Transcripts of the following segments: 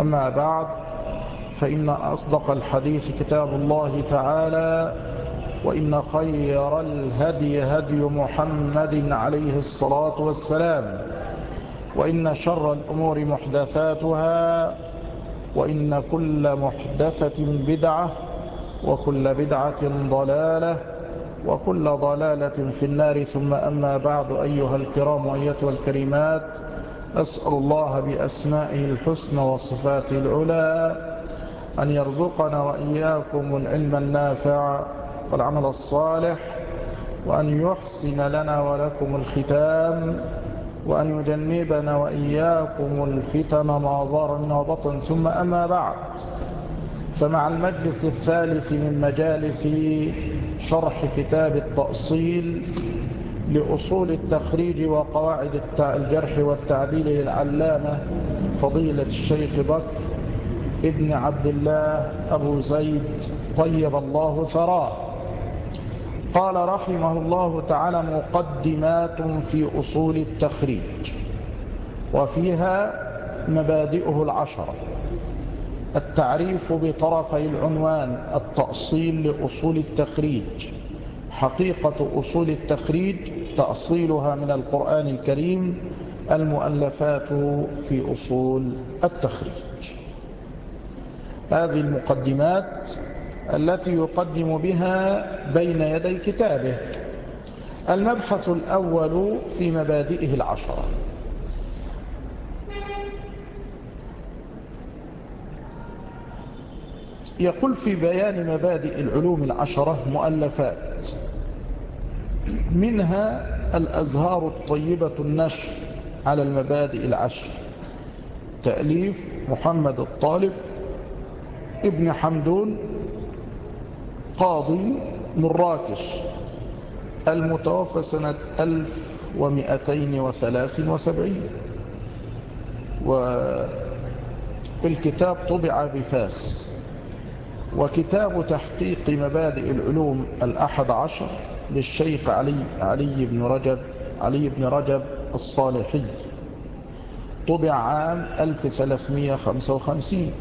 أما بعد فإن أصدق الحديث كتاب الله تعالى وإن خير الهدي هدي محمد عليه الصلاة والسلام وإن شر الأمور محدثاتها وإن كل محدثة بدعة وكل بدعة ضلالة وكل ضلالة في النار. ثم أما بعد أيها الكرام وأيتها الكريمات أسأل الله بأسمائه الحسنى وصفاته العلى أن يرزقنا وإياكم العلم النافع والعمل الصالح وأن يحسن لنا ولكم الختام وأن يجنبنا وإياكم الفتن ما ظهر منها وبطن ثم أما بعد فمع المجلس الثالث من مجالس شرح كتاب التأصيل لأصول التخريج وقواعد الجرح والتعديل للعلامة فضيلة الشيخ بكر ابن عبد الله أبو زيد طيب الله ثراه. قال رحمه الله تعالى مقدمات في أصول التخريج وفيها مبادئه العشرة. التعريف بطرفي العنوان التأصيل لأصول التخريج. حقيقة أصول التخريج تأصيلها من القرآن الكريم المؤلفات في أصول التخريج. هذه المقدمات التي يقدم بها بين يدي كتابه. المبحث الأول في مبادئه العشرة. يقول في بيان مبادئ العلوم العشرة مؤلفات منها الأزهار الطيبة النشر على المبادئ العشر. تأليف محمد الطالب ابن حمدون قاضي مراكش المتوفى سنة 1273 والكتاب طبع بفاس. وكتاب تحقيق مبادئ العلوم الأحد عشر. للشيخ علي علي بن رجب علي بن رجب الصالحي. طبع عام 1355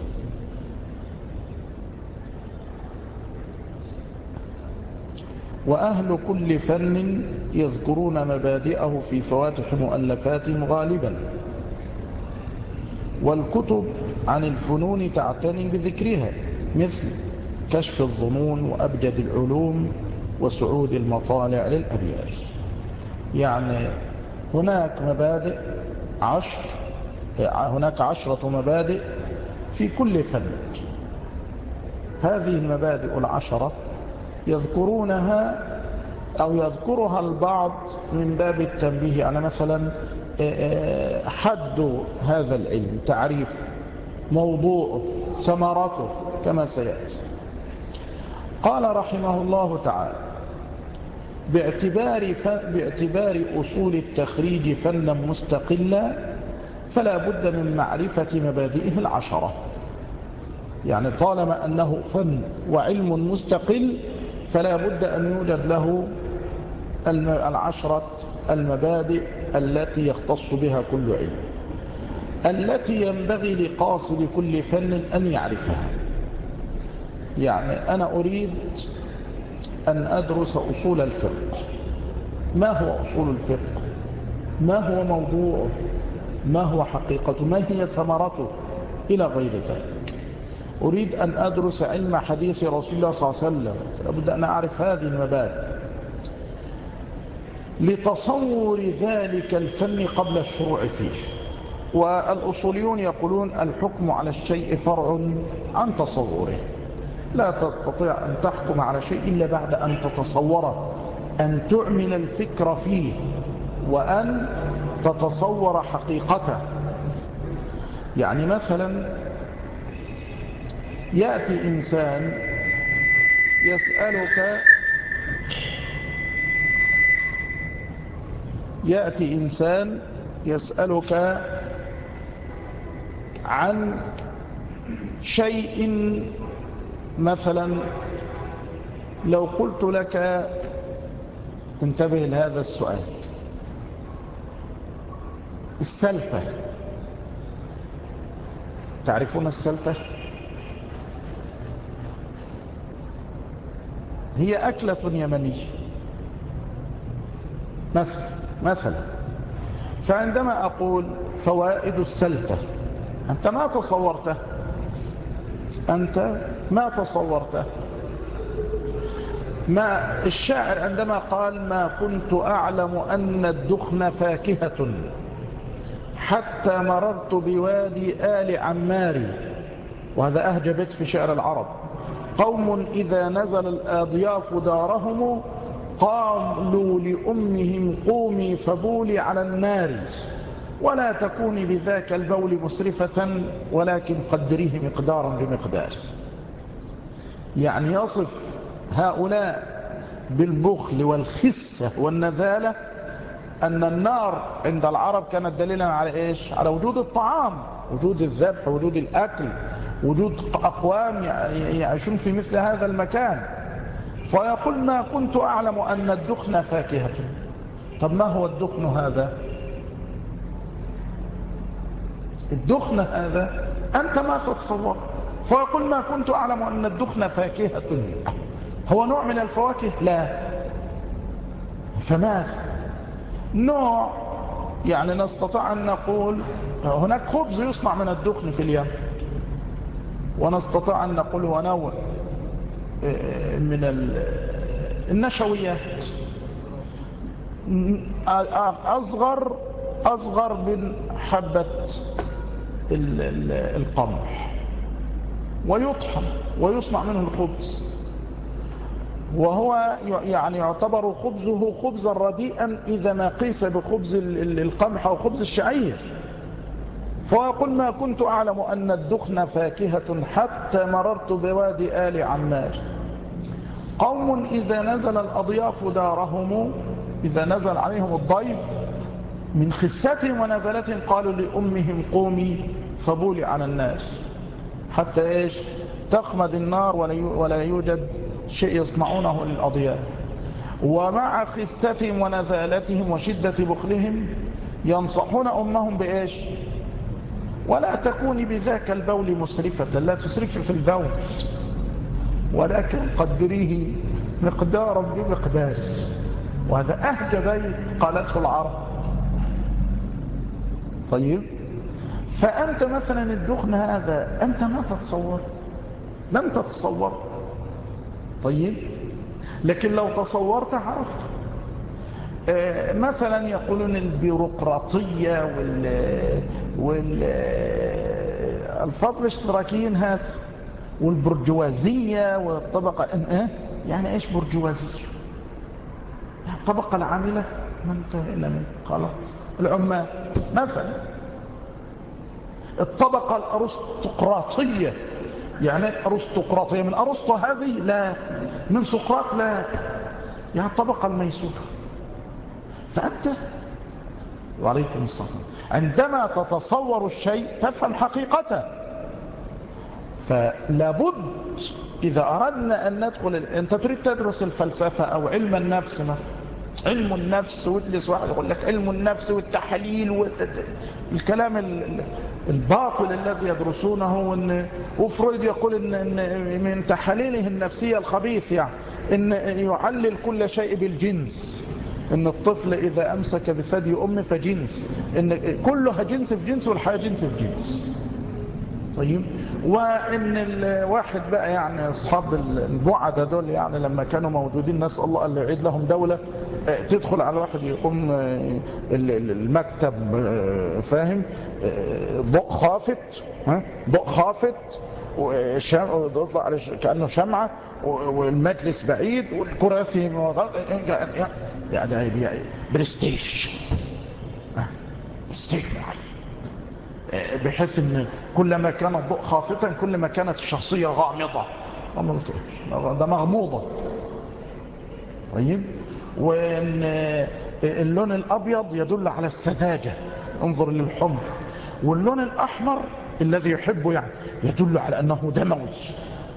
وأهل كل فن يذكرون مبادئه في فواتح مؤلفاتهم غالبا. والكتب عن الفنون تعتني بذكرها مثل كشف الظنون وأبجد العلوم وسعود المطالع للأبيات يعني هناك مبادئ عشر هناك عشرة مبادئ في كل فن. هذه المبادئ العشرة يذكرونها أو يذكرها البعض من باب التنبيه يعني مثلا حد هذا العلم تعريفه موضوعه ثمرته كما سيأتي. قال رحمه الله تعالى باعتبار, باعتبار أصول التخريج فنا مستقلا فلا بد من معرفة مبادئه العشرة. يعني طالما أنه فن وعلم مستقل فلا بد أن يوجد له العشرة المبادئ التي يختص بها كل علم. التي ينبغي لقاصد كل فن أن يعرفها. يعني أنا أريد أن أدرس أصول الفقه. ما هو أصول الفقه؟ ما هو موضوعه؟ ما هو حقيقته؟ ما هي ثمرته؟ إلى غير ذلك. أريد أن أدرس علم حديث رسول الله صلى الله عليه وسلم. أبدأ أن أعرف هذه المبادئ. لتصور ذلك الفن قبل الشروع فيه. والأصوليون يقولون الحكم على الشيء فرع عن تصوره. لا تستطيع أن تحكم على شيء إلا بعد أن تتصوره أن تعمل الفكر فيه وأن تتصور حقيقته. يعني مثلا يأتي إنسان يسألك يأتي إنسان يسألك عن شيء مثلا لو قلت لك انتبه لهذا السؤال. السلفة تعرفون السلفة هي أكلة يمنية. مثلا مثلا. فعندما أقول فوائد السلفة أنت ما تصورته؟ أنت ما تصورته. ما الشاعر عندما قال ما كنت أعلم أن الدخن فاكهة حتى مررت بوادي آل عماري وهذا أهجبت في شعر العرب. قوم إذا نزل الأضياف دارهم قالوا لأمهم قومي فبولي على النار. ولا تكوني بذاك البول مسرفة ولكن قدريه مقدارا بمقدار. يعني يصف هؤلاء بالبخل والخسة والنذالة أن النار عند العرب كانت دليلا على إيش؟ على وجود الطعام وجود الذبح وجود الأكل وجود أقوام يعيشون في مثل هذا المكان. فيقول ما كنت أعلم أن الدخن فاكهة. طب ما هو الدخن هذا؟ الدخن هذا أنت ما تتصور. فيقول ما كنت أعلم أن الدخن فاكهة. هو نوع من الفواكه؟ لا. فماذا؟ نوع يعني نستطيع أن نقول هناك خبز يصنع من الدخن في اليمن ونستطيع أن نقول هو نوع آه، من النشويات. أصغر أصغر من حبة القمح. ويطحن ويصنع منه الخبز. وهو يعني يعتبر خبزه خبزا رديئا إذا ما قيس بخبز القمح أو خبز الشعير. فيقول ما كنت أعلم أن الدخن فاكهة حتى مررت بوادي آل عمار. قوم إذا نزل الأضياف دارهم إذا نزل عليهم الضيف من خستهم ونزلتهم قالوا لأمهم قومي فبولي على النار. حتى إيش؟ تخمد النار ولا يوجد شيء يصنعونه للأضياف ومع خستهم ونذالتهم وشدة بخلهم ينصحون أمهم بإيش؟ ولا تكوني بذاك البول مسرفة لا تسرفي في البول. ولكن قدريه مقدارا بمقدار. وهذا أهج بيت قالته العرب. طيب؟ فأنت مثلا الدخن هذا أنت ما تتصور؟ لم تتصور. طيب. لكن لو تصورت عرفت. آه، مثلا يقولون البيروقراطية وال والفضل الاشتراكيين هذا والبرجوازية والطبقة؟ يعني إيش برجوازية؟ الطبقة العاملة ما انتهينا من؟ العمال. مثلا. الطبقة الأرستقراطية. يعني أرستقراطية من أرسطو هذه؟ لا. من سقراط؟ لا. يعني الطبقة الميسورة. فأنت وعليكم السلام عندما تتصور الشيء تفهم حقيقته. فلابد إذا أردنا أن ندخل أنت تريد تدرس الفلسفة أو علم النفس مثلا. علم النفس وتجلس واحد يقول لك علم النفس والتحليل والكلام الباطل الذي يدرسونه وإن وفرويد يقول إن, من تحاليله النفسية الخبيث يعني إن يعلل كل شيء بالجنس. إن الطفل إذا أمسك بثدي أمه فجنس. إن كلها جنس في جنس والحياة جنس في جنس. طيب؟ وان الواحد بقى يعني اصحاب البعد دول يعني لما كانوا موجودين نسال الله ان يعيد لهم دوله آه، تدخل على واحد يقوم آه، المكتب آه، فاهم ضوء خافت ضوء خافت ويطلع كانه شمعه والمجلس بعيد والكراسي يعني برستيج برستيج معين بحيث إن كلما كان الضوء خافتا كلما كانت الشخصية غامضة. ده مغموضة. طيب؟ وإن اللون الأبيض يدل على السذاجة. انظر للحمر. واللون الأحمر الذي يحبه يعني يدل على أنه دموي.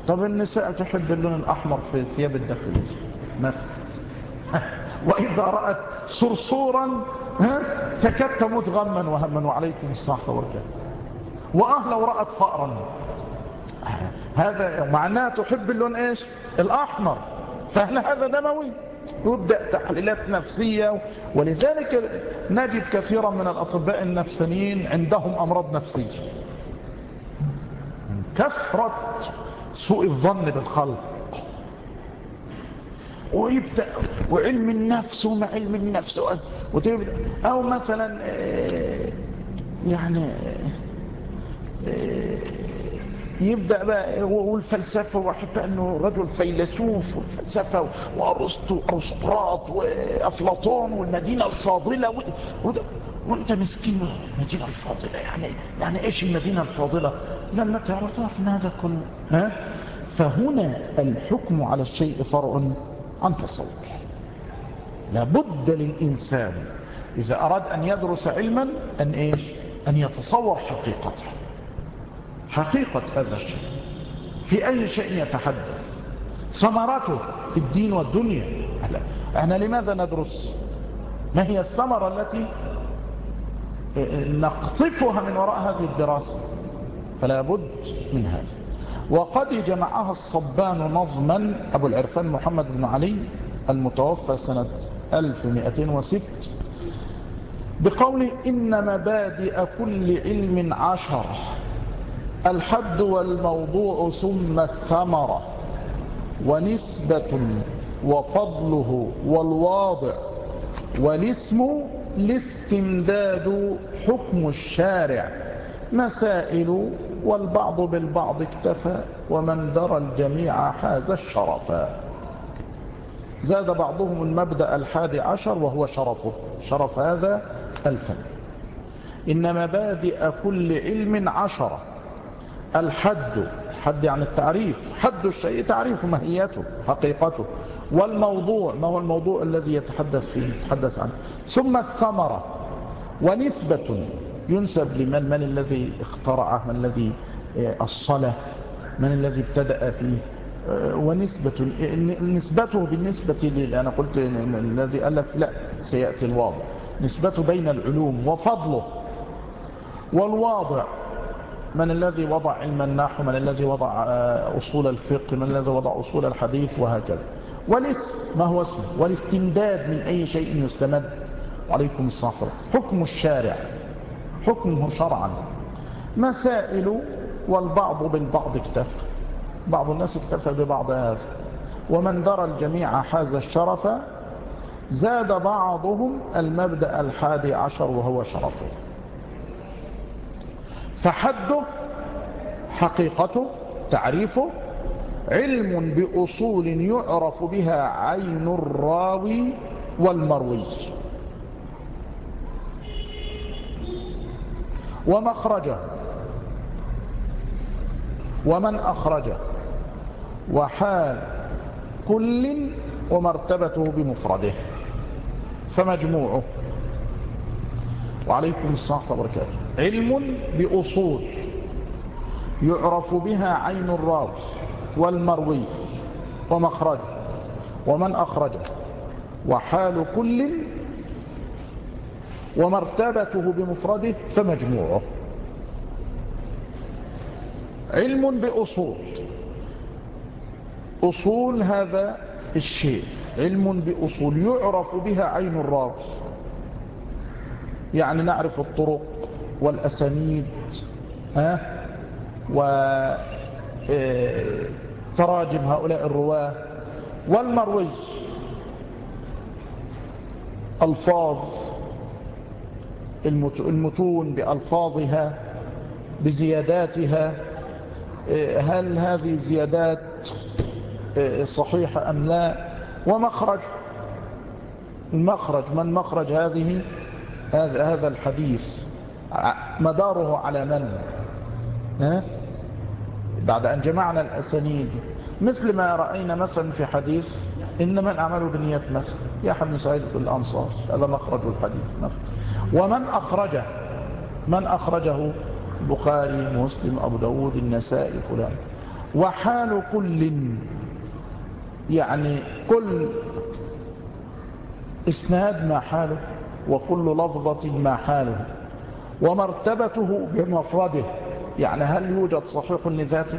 طب النساء تحب اللون الأحمر في ثياب الداخلية؟ مثلا. وإذا رأت صرصورا تكاد تموت غما وهما. وعليكم الصحة والكلام وأه لو رأت فأرا. هذا معناه تحب اللون إيش؟ الأحمر. فهل هذا دموي يبدأ تحليلات نفسية. ولذلك نجد كثيرا من الأطباء النفسانيين عندهم أمراض نفسية. كثرة سوء الظن بالخلق ويبدأ وعلم النفس ومع علم النفس أو مثلا آه، يعني آه، يبدأ بقى والفلسفة بقى أنه رجل فيلسوف والفلسفة وأرسطو أرسطراط وأفلاطون والمدينة الفاضلة وأنت مسكين المدينة الفاضلة يعني يعني إيش المدينة الفاضلة؟ لما تعرفها في هذا كله ها؟ فهنا الحكم على الشيء فرع عن تصور لابد للإنسان إذا أراد أن يدرس علما أن إيش؟ أن يتصور حقيقته. حقيقة هذا الشيء. في أي شيء يتحدث؟ ثمرته في الدين والدنيا. إحنا لماذا ندرس؟ ما هي الثمرة التي نقطفها من وراء هذه الدراسة؟ فلا بد من هذا. وقد جمعها الصبان نظما. أبو العرفان محمد بن علي المتوفى سنة 1206 بقوله إن مبادئ كل علم عشر الحد والموضوع ثم الثمرة. ونسبة وفضله والواضع. والاسم الاستمداد حكم الشارع. مسائل والبعض بالبعض اكتفى ومن درى الجميع حاز الشرفا زاد بعضهم المبدأ الحادي عشر وهو شرفه شرف هذا الفن. إن مبادئ كل علم عشرة. الحد حد عن التعريف. حد الشيء تعريف ماهيته حقيقته. والموضوع ما هو الموضوع الذي يتحدث فيه يتحدث عنه. ثم الثمرة. ونسبة. ينسب لمن من الذي اخترعه من الذي آه، الصلاة من الذي ابتدأ فيه. آه، ونسبة نسبته بالنسبة لي أنا قلت الذي ألف لا سيأتي الواضع نسبته بين العلوم وفضله. والواضع من الذي وضع علم النحو من الذي وضع آه، أصول الفقه من الذي وضع أصول الحديث وهكذا. والاسم ما هو اسمه؟ والاستمداد من أي شيء يستمد. عليكم الصحر حكم الشارع. حكمه شرعا. مسائل والبعض بالبعض اكتفى. بعض الناس اكتفى ببعض هذا. ومن درى الجميع حاز الشرف زاد بعضهم المبدأ الحادي عشر وهو شرفه. فحده حقيقته تعريفه علم بأصول يعرف بها عين الراوي والمروي. ومخرجه. ومن أخرجه. وحال كل ومرتبته بمفرده. فمجموعه. وعليكم السلام وبركاته. علم بأصول. يعرف بها عين الراوي والمروي ومخرجه. ومن أخرجه. وحال كل ومرتبته بمفرده فمجموعه. علم بأصول. أصول هذا الشيء. علم بأصول. يعرف بها عين الراوي. يعني نعرف الطرق والأسانيد ها؟ وتراجم آه، هؤلاء الرواة. والمروي ألفاظ. المتون بألفاظها بزياداتها آه، هل هذه الزيادات آه، صحيحة أم لا؟ ومخرج. المخرج من مخرج هذه؟ هذا الحديث. مداره على من؟ ها؟ بعد أن جمعنا الأسانيد. مثل ما رأينا مثلا في حديث إنما الأعمال بالنيات مثلا يا حبن سعيد الأنصار. هذا مخرج الحديث مثلا ومن أخرجه من أخرجه؟ البخاري مسلم أبو داود النسائي فلان. وحال كل يعني كل إسناد ما حاله وكل لفظة ما حاله ومرتبته بمفرده. يعني هل يوجد صحيح لذاته؟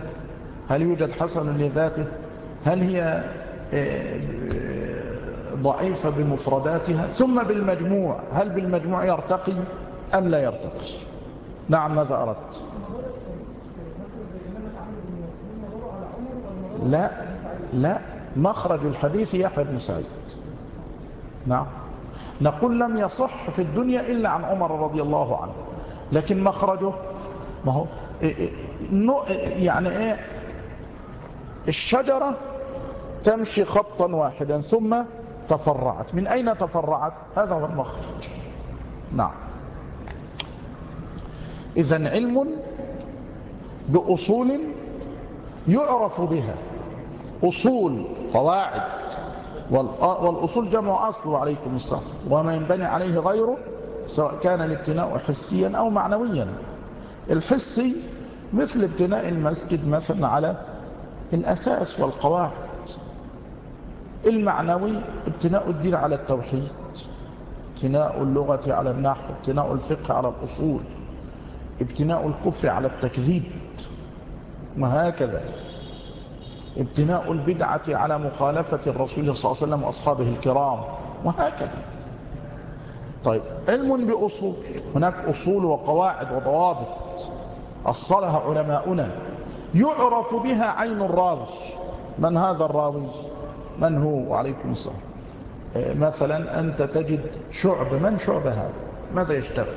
هل يوجد حسن لذاته؟ هل هي ضعيفة بمفرداتها ثم بالمجموع هل بالمجموع يرتقي أم لا يرتقي؟ نعم ماذا أردت؟ لا لا مخرج الحديث يحيى بن سعيد. نعم. نقول لم يصح في الدنيا إلا عن عمر رضي الله عنه لكن مخرجه ما هو إيه، إيه، يعني إيه الشجرة تمشي خطا واحدا ثم تفرعت. من أين تفرعت؟ هذا هو المخرج. نعم. إذا علم بأصول يعرف بها. أصول قواعد. والأصول جمع أصل وعليكم السلام وما ينبني عليه غيره سواء كان الابتناء حسيا أو معنويا. الحسي مثل ابتناء المسجد مثلا على الأساس والقواعد. المعنوي ابتناء الدين على التوحيد ابتناء اللغة على النحو ابتناء الفقه على الأصول ابتناء الكفر على التكذيب وهكذا ابتناء البدعة على مخالفة الرسول صلى الله عليه وسلم وأصحابه الكرام وهكذا طيب علم بأصول هناك أصول وقواعد وضوابط أصلها علماؤنا يعرف بها عين الراوي. من هذا الراوي؟ من هو وعليكم السلام إيه، مثلا أنت تجد شعب من شعب هذا؟ ماذا يشتغل؟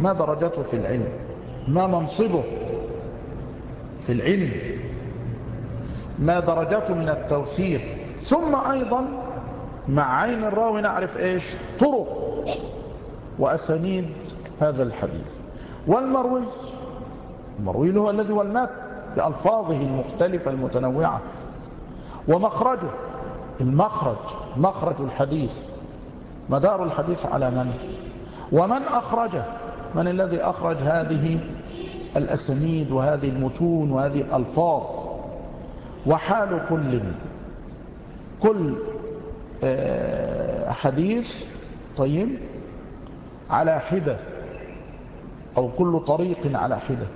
ما درجته في العلم؟ ما منصبه في العلم؟ ما درجته من التوثيق ثم أيضا مع عين الراوي نعرف إيش؟ طرق وأسانيد هذا الحديث. والمروي المروي هو الذي هو المات بألفاظه المختلفة المتنوعة. ومخرجه. المخرج مخرج الحديث. مدار الحديث على من؟ ومن أخرجه؟ من الذي أخرج هذه الأسانيد وهذه المتون وهذه الألفاظ؟ وحال كل كل آه، حديث طيب على حدة أو كل طريق على حدة.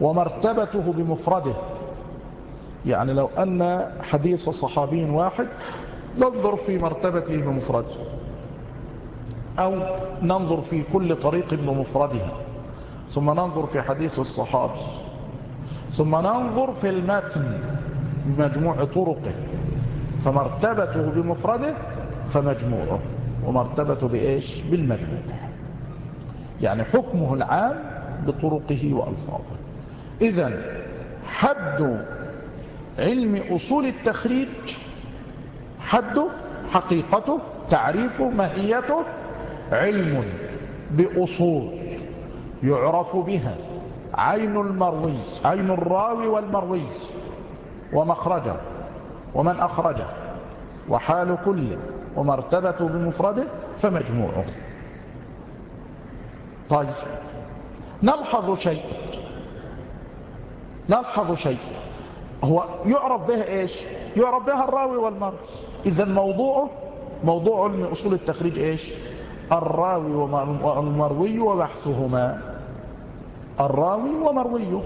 ومرتبته بمفرده. يعني لو أن حديث صحابي واحد ننظر في مرتبته بمفرده أو ننظر في كل طريق بمفردها ثم ننظر في حديث الصحابي ثم ننظر في المتن بمجموع طرقه فمرتبته بمفرده فمجموعه ومرتبته بإيش؟ بالمجموع. يعني حكمه العام بطرقه وألفاظه. إذا حد علم أصول التخريج حده حقيقته تعريفه ماهيته علم بأصول يعرف بها عين المروي عين الراوي والمروي ومخرجه ومن أخرجه وحال كل ومرتبته بمفرده فمجموعه. طيب نلحظ شيء نلحظ شيء. هو يعرف به إيش؟ يعرف بها الراوي والمروي إذا موضوعه موضوع علم أصول التخريج إيش؟ الراوي والمروي وبحثهما. الراوي ومرويه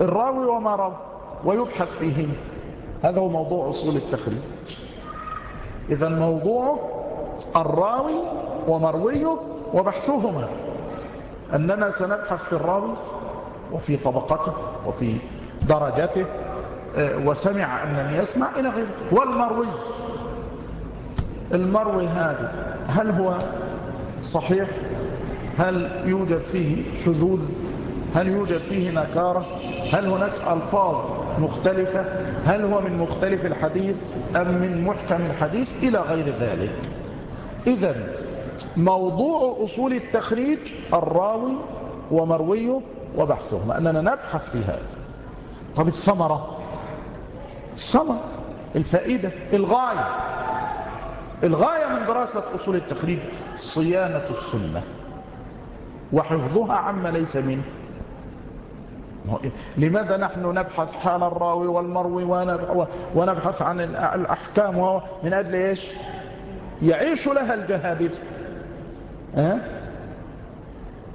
الراوي وما روى ويبحث فيهم هذا هو موضوع أصول التخريج. إذا موضوع الراوي ومرويه وبحثهما. أننا سنبحث في الراوي وفي طبقته وفي درجته آه، وسمع أن لم يسمع إلى غيره والمروي المروي هذا هل هو صحيح؟ هل يوجد فيه شذوذ؟ هل يوجد فيه نكارة؟ هل هناك ألفاظ مختلفة؟ هل هو من مختلف الحديث أم من محكم الحديث إلى غير ذلك؟ إذا موضوع أصول التخريج الراوي ومرويه وبحثه أننا نبحث في هذا. طب الثمرة؟ الثمرة الفائدة الغاية. الغاية من دراسة أصول التخريج صيانة السنة. وحفظها عما ليس منه. لماذا نحن نبحث حال الراوي والمروي ونبحث عن الأحكام من أجل إيش؟ يعيش لها الجهابذ أه؟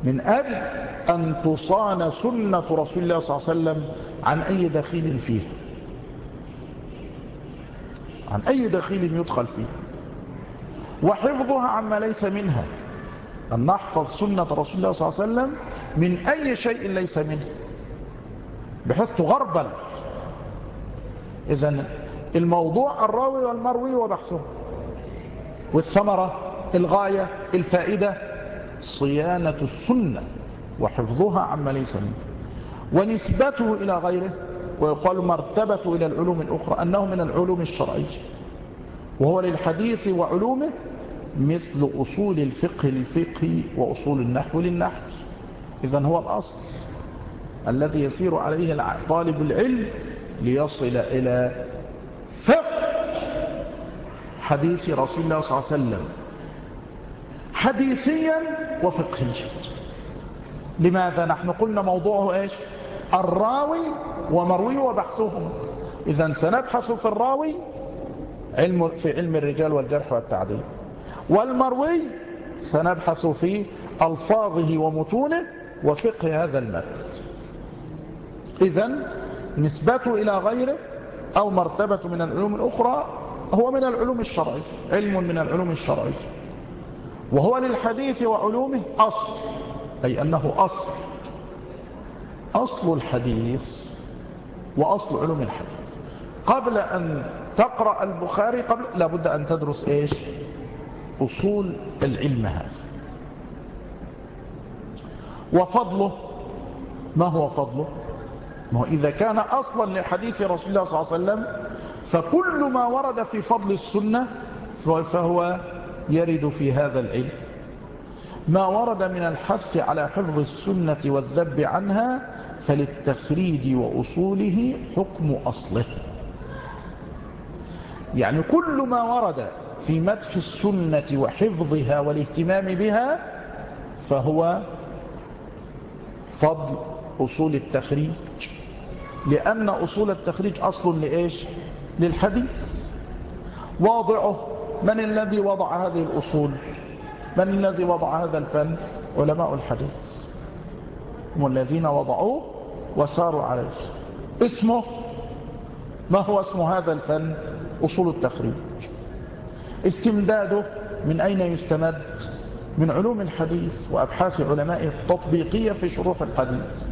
من أجل أن تصان سنة رسول الله صلى الله عليه وسلم عن أي دخيل فيه. عن أي دخيل يدخل فيه. وحفظها عما ليس منها. أن نحفظ سنة رسول الله صلى الله عليه وسلم من أي شيء ليس منه. بحيث تغربل إذا الموضوع الراوي والمروي وبحثه والثمرة الغاية الفائدة. صيانة السنة وحفظها عما ليس منه. ونسبته إلى غيره ويقال مرتبة إلى العلوم الأخرى أنه من العلوم الشرعية. وهو للحديث وعلومه مثل أصول الفقه الفقه وأصول النحو للنحو. إذا هو الأصل الذي يسير عليه طالب العلم ليصل إلى فقه حديث رسول الله صلى الله عليه وسلم. حديثيا وفقهيا. لماذا نحن؟ قلنا موضوعه إيش؟ الراوي ومروي وبحثهم. إذا سنبحث في الراوي علم في علم الرجال والجرح والتعديل. والمروي سنبحث في ألفاظه ومتونه وفقه هذا المتن إذن نسبته إلى غيره أو مرتبة من العلوم الأخرى هو من العلوم الشرعية علم من العلوم الشرعية. وهو للحديث وعلومه أصل أي أنه أصل. أصل الحديث وأصل علوم الحديث. قبل أن تقرأ البخاري قبل لابد أن تدرس إيش؟ أصول العلم هذا. وفضله ما هو فضله؟ ما هو إذا كان أصلا لحديث رسول الله صلى الله عليه وسلم فكل ما ورد في فضل السنة فهو يرد في هذا العلم. ما ورد من الحث على حفظ السنة والذب عنها فللتخريج وأصوله حكم أصله. يعني كل ما ورد في مدح السنة وحفظها والاهتمام بها فهو فضل أصول التخريج. لأن أصول التخريج أصل لإيش؟ للحديث. واضعه. من الذي وضع هذه الأصول؟ من الذي وضع هذا الفن؟ علماء الحديث. هم الذين وضعوه وساروا عليه. اسمه ما هو اسم هذا الفن؟ أصول التخريج. استمداده من أين يستمد؟ من علوم الحديث وأبحاث علماء التطبيقية في شروح الحديث.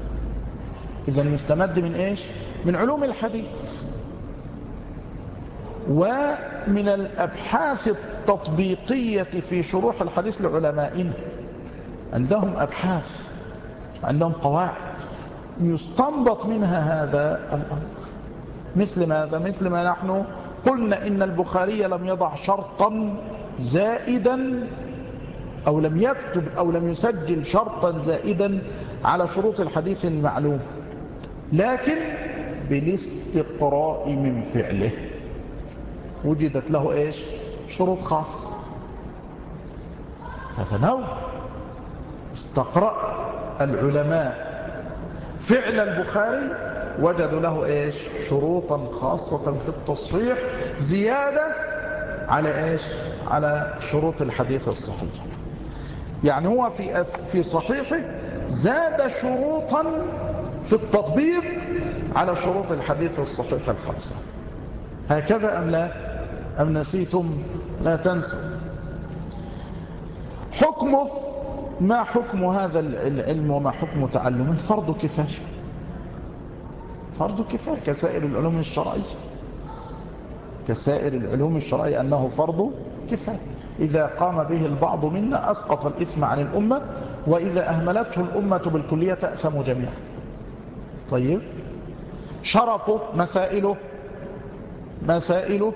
إذا يستمد من إيش؟ من علوم الحديث. ومن الأبحاث التطبيقية في شروح الحديث لعلمائنا. عندهم أبحاث عندهم قواعد يستنبط منها هذا الأمر. مثل ماذا؟ مثل ما نحن قلنا إن البخاري لم يضع شرطا زائدا أو لم يكتب أو لم يسجل شرطا زائدا على شروط الحديث المعلوم لكن بالاستقراء من فعله. وجدت له إيش؟ شروط خاصة فتنوع استقرأ العلماء فعل البخاري وجدوا له إيش؟ شروطا خاصة في التصحيح زيادة على إيش؟ على شروط الحديث الصحيح. يعني هو في في صحيحه زاد شروطا في التطبيق على شروط الحديث الصحيح الخمسة. هكذا أم لا؟ أم نسيتم؟ لا تنسوا. حكمه ما حكم هذا العلم وما حكم تعلمه فرض كفاية فرض كفاية كسائر العلوم الشرعية. كسائر العلوم الشرعية أنه فرض كفاية. إذا قام به البعض منا أسقط الإثم عن الأمة وإذا أهملته الأمة بالكلية تأثم جميعا. طيب؟ شرفه مسائله مسائله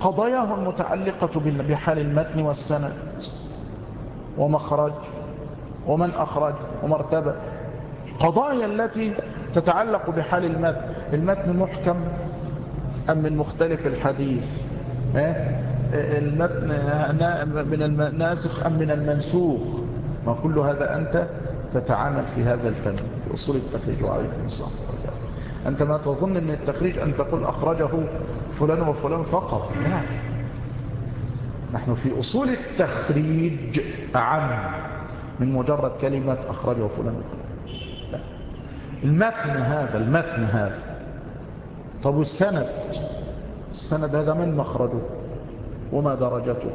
قضاياه المتعلقة بحال المتن والسند. ومخرج ومن أخرج ومرتبة قضايا التي تتعلق بحال المتن. المتن محكم أم من مختلف الحديث؟ المتن من الناسخ أم من المنسوخ؟ ما كل هذا أنت تتعامل في هذا الفن. في أصول التخريج وعليكم السلام أنت ما تظن أن التخريج أن تقول أخرجه فلان وفلان فقط. لا. نحن في أصول التخريج أعم من مجرد كلمة أخرجه فلان وفلان. لا. المتن هذا المتن هذا. طب والسند؟ السند هذا من مخرجه؟ وما درجته؟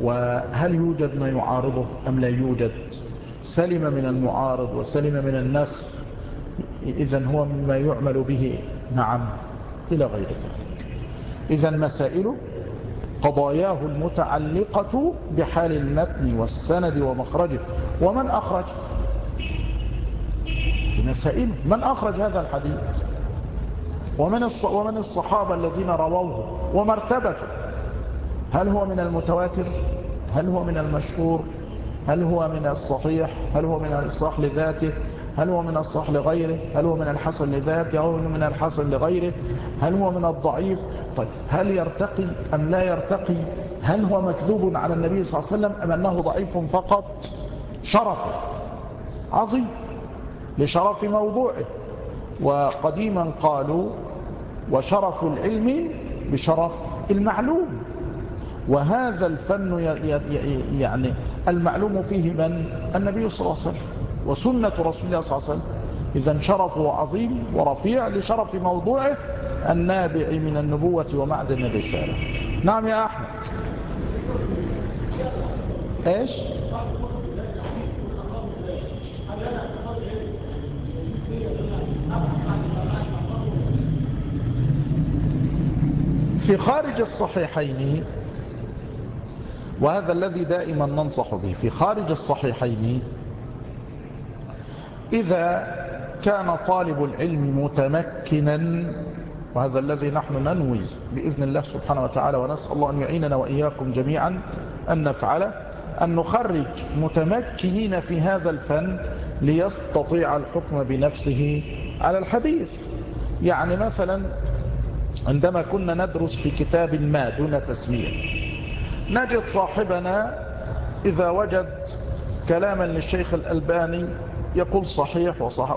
وهل يوجد ما يعارضه أم لا يوجد؟ سلم من المعارض وسلم من النسخ. إذا هو مما يعمل به. نعم إلى غير ذلك. إذا مسائل قضاياه المتعلقة بحال المتن والسند ومخرجه. ومن أخرج؟ مسائل. من أخرج هذا الحديث؟ ومن ومن الصحابة الذين رووه؟ ومرتبته هل هو من المتواتر؟ هل هو من المشهور؟ هل هو من الصحيح؟ هل هو من الصح لذاته؟ هل هو من الصح لغيره؟ هل هو من الحسن لذاته؟ أو من الحسن لغيره؟ هل هو من الضعيف؟ طيب هل يرتقي أم لا يرتقي؟ هل هو مكذوب على النبي صلى الله عليه وسلم أم أنه ضعيف فقط؟ شرف عظيم لشرف موضوعه. وقديما قالوا وشرف العلم بشرف المعلوم. وهذا الفن يعني المعلوم فيه من؟ النبي صلى الله عليه وسلم. وسنة رسول الله صلى الله عليه وسلم. إذا شرفه عظيم ورفيع لشرف موضوعه النابع من النبوة ومعدن الرسالة. نعم يا أحمد. إيش؟ في خارج الصحيحين وهذا الذي دائما ننصح به في خارج الصحيحين إذا كان طالب العلم متمكنا وهذا الذي نحن ننوي بإذن الله سبحانه وتعالى ونسأل الله أن يعيننا وإياكم جميعا أن نفعله أن نخرج متمكنين في هذا الفن ليستطيع الحكم بنفسه على الحديث. يعني مثلا عندما كنا ندرس في كتاب ما دون تسمية نجد صاحبنا إذا وجد كلاما للشيخ الألباني يقول صحيح وصح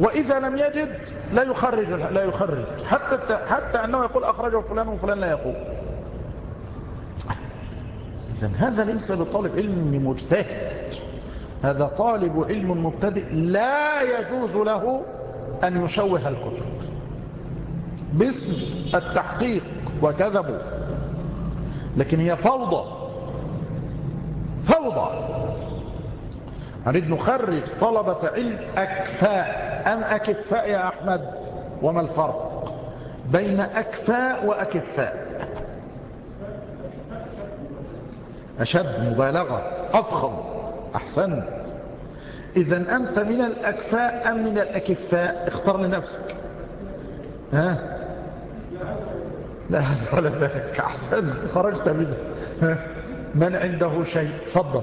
وإذا لم يجد لا يخرج لا يخرج. حتى حتى أنه يقول أخرجه فلان وفلان لا يقول. إذا هذا ليس بطالب علم مجتهد. هذا طالب علم مبتدئ لا يجوز له أن يشوه الكتب. باسم التحقيق وكذبوا لكن هي فوضى. فوضى. نريد نخرج طلبة علم أكفاء. أم أكفاء يا أحمد؟ وما الفرق بين أكفاء وأكفاء؟ أشد مبالغة أفخم أحسنت. إذا أنت من الأكفاء أم من الأكفاء؟ اختار لنفسك. ها؟ لا هذا ولا ذاك أحسنت خرجت منه. من عنده شيء؟ تفضل.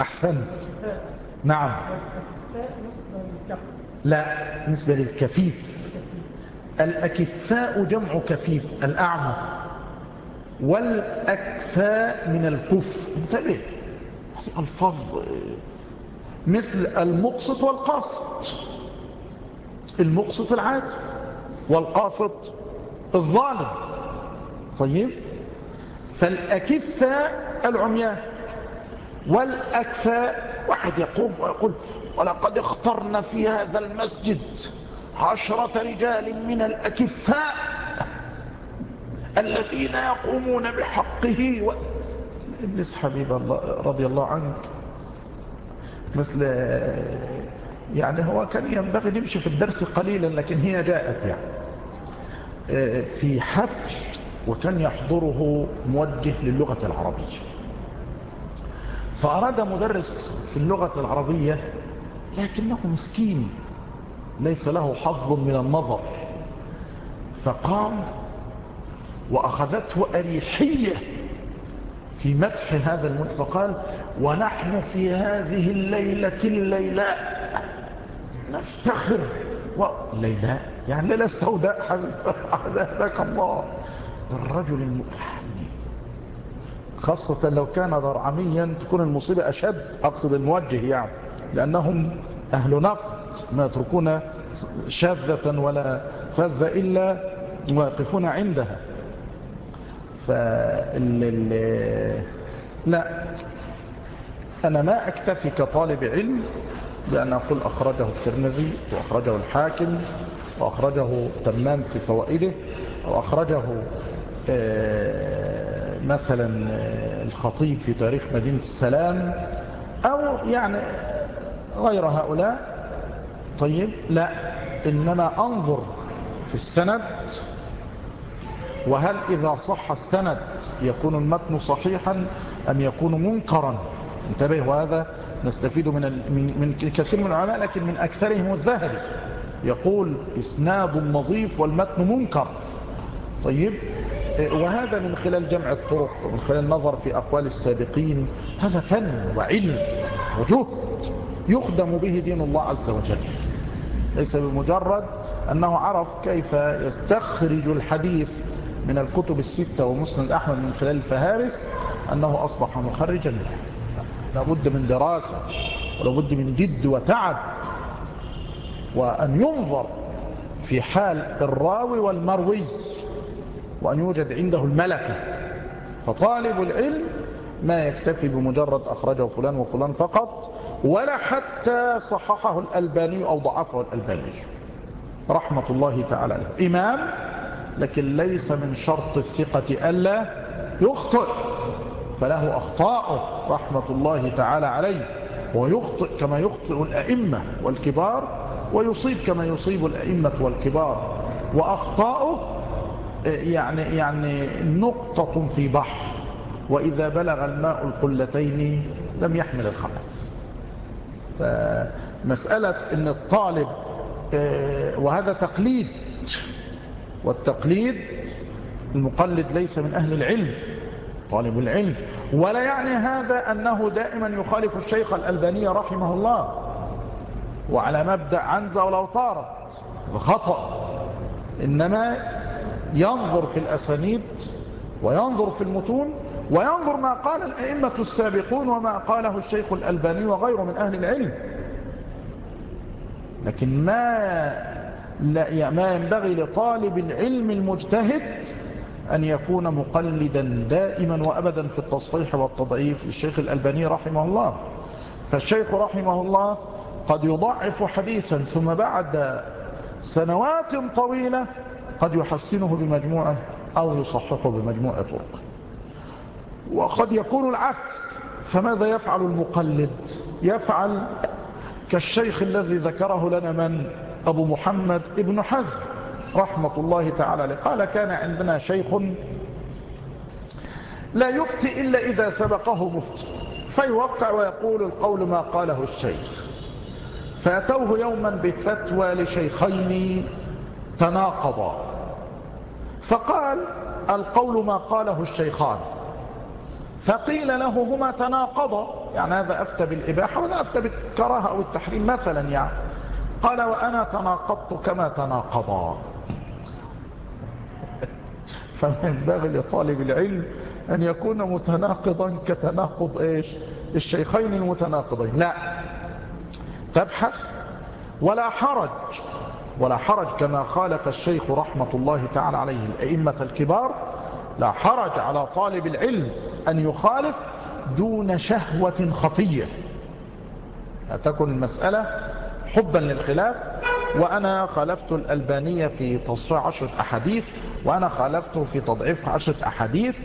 أحسنت. نعم. لا بالنسبة للكفيف. الأكفاء جمع كفيف الأعمى. والأكفاء من الكف. انتبه. ألفاظ مثل المقسط والقاسط. المقسط العادي والقاسط الظالم. طيب. فالأكفاء العميان. والأكفاء. واحد يقوم ويقول ولقد اخترنا في هذا المسجد عشرة رجال من الأكفاء الذين يقومون بحقه و... ابلس حبيب الله رضي الله عنك. مثل يعني هو كان ينبغي نمشي في الدرس قليلا لكن هي جاءت يعني. في حفل وكان يحضره موجه للغة العربية. فأراد مدرس في اللغة العربية لكنه مسكين ليس له حظ من النظر. فقام وأخذته أريحية في مدح هذا المدح فقال ونحن في هذه الليلة الليلاء نفتخر. ليلاء يعني ليلة السوداء حبيب الله. الرجل المؤلح خاصة لو كان ضرعميا تكون المصيبة أشد أقصد الموجه يعني لأنهم أهل نقد ما يتركون شاذة ولا فذة إلا واقفون عندها. فال لا أنا ما أكتفي كطالب علم بأن أقول أخرجه الترمذي وأخرجه الحاكم وأخرجه تمام في فوائده وأخرجه مثلا الخطيب في تاريخ مدينة السلام أو يعني غير هؤلاء. طيب لا إنما أنظر في السند. وهل إذا صح السند يكون المتن صحيحا أم يكون منكرا؟ انتبه وهذا نستفيد من من كثير من العلماء لكن من أكثرهم الذهبي. يقول إسناد نظيف والمتن منكر. طيب وهذا من خلال جمع الطرق ومن خلال النظر في أقوال السابقين هذا فن وعلم وجهد يخدم به دين الله عز وجل. ليس بمجرد أنه عرف كيف يستخرج الحديث من الكتب الستة ومسند أحمد من خلال الفهارس أنه أصبح مخرجا. له لابد من دراسة ولابد من جد وتعب وأن ينظر في حال الراوي والمروي. وأن يوجد عنده الملكة. فطالب العلم ما يكتفي بمجرد أخرجه فلان وفلان فقط ولا حتى صححه الألباني أو ضعفه الألباني. رحمة الله تعالى له. إمام لكن ليس من شرط الثقة ألا يخطئ. فله أخطاءه رحمة الله تعالى عليه. ويخطئ كما يخطئ الأئمة والكبار ويصيب كما يصيب الأئمة والكبار. وأخطاؤه يعني, يعني نقطة في بحر وإذا بلغ الماء القلتين لم يحمل الخبث. فمسألة أن الطالب وهذا تقليد والتقليد المقلد ليس من أهل العلم طالب العلم. ولا يعني هذا أنه دائما يخالف الشيخ الألباني رحمه الله وعلى مبدأ عنزة ولو طارت خطأ إنما ينظر في الأسانيد وينظر في المتون وينظر ما قال الأئمة السابقون وما قاله الشيخ الألباني وغيره من أهل العلم. لكن ما لا ما ينبغي لطالب العلم المجتهد أن يكون مقلدا دائما وأبدا في التصحيح والتضعيف للشيخ الألباني رحمه الله. فالشيخ رحمه الله قد يضعف حديثا ثم بعد سنوات طويلة قد يحسنه بمجموعة أو يصححه بمجموعة طرق. وقد يكون العكس. فماذا يفعل المقلد؟ يفعل كالشيخ الذي ذكره لنا من؟ أبو محمد ابن حزم. رحمة الله تعالى قال كان عندنا شيخ لا يفتي إلا إذا سبقه مفتي. فيوقع ويقول القول ما قاله الشيخ. فأتوه يوما بفتوى لشيخين تناقضا. فقال القول ما قاله الشيخان. فقيل له هما تناقضا. يعني هذا أفتى بالإباحة وهذا أفتى بالكراهة أو التحريم مثلا يعني. قال وأنا تناقضت كما تناقضا. فما ينبغي لطالب العلم أن يكون متناقضا كتناقض إيش؟ الشيخين المتناقضين. لا. تبحث ولا حرج. ولا حرج كما خالف الشيخ رحمة الله تعالى عليه الأئمة الكبار لا حرج على طالب العلم أن يخالف دون شهوة خفية. تكن المسألة حبا للخلاف. وأنا خالفت الألبانية في تصحيح عشرة أحاديث وأنا خالفته في تضعيف عشرة أحاديث.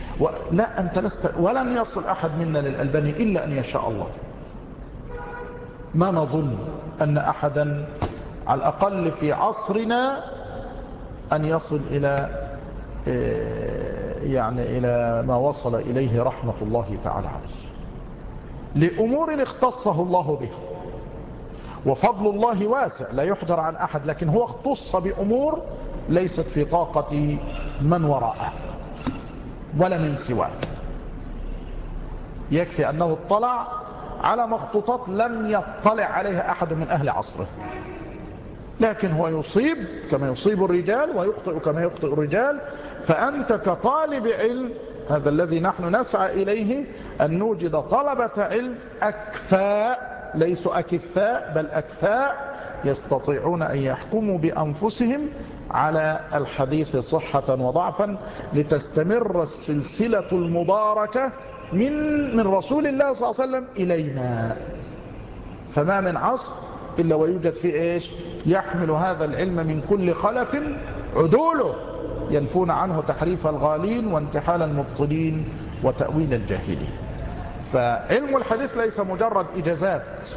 لا أنت لست ولن يصل أحد منا للألباني إلا أن يشاء الله. ما نظن أن أحدا على الأقل في عصرنا أن يصل إلى آه، يعني إلى ما وصل إليه رحمة الله تعالى عليه. لأمور اختصه الله بها. وفضل الله واسع لا يحجر عن أحد لكن هو اختص بأمور ليست في طاقة من وراءه ولا من سواه يكفي أنه اطلع على مخطوطات لم يطلع عليها أحد من أهل عصره. لكن هو يصيب كما يصيب الرجال ويخطئ كما يخطئ الرجال. فأنت كطالب علم هذا الذي نحن نسعى إليه أن نوجد طلبة علم أكفاء ليسوا أكفاء بل أكفاء يستطيعون أن يحكموا بأنفسهم على الحديث صحة وضعفا لتستمر السلسلة المباركة من من رسول الله صلى الله عليه وسلم إلينا. فما من عصر إلا ويوجد فيه إيش؟ يحمل هذا العلم من كل خلف عدوله ينفون عنه تحريف الغالين وانتحال المبطلين وتأويل الجاهلين. فعلم الحديث ليس مجرد إجازات.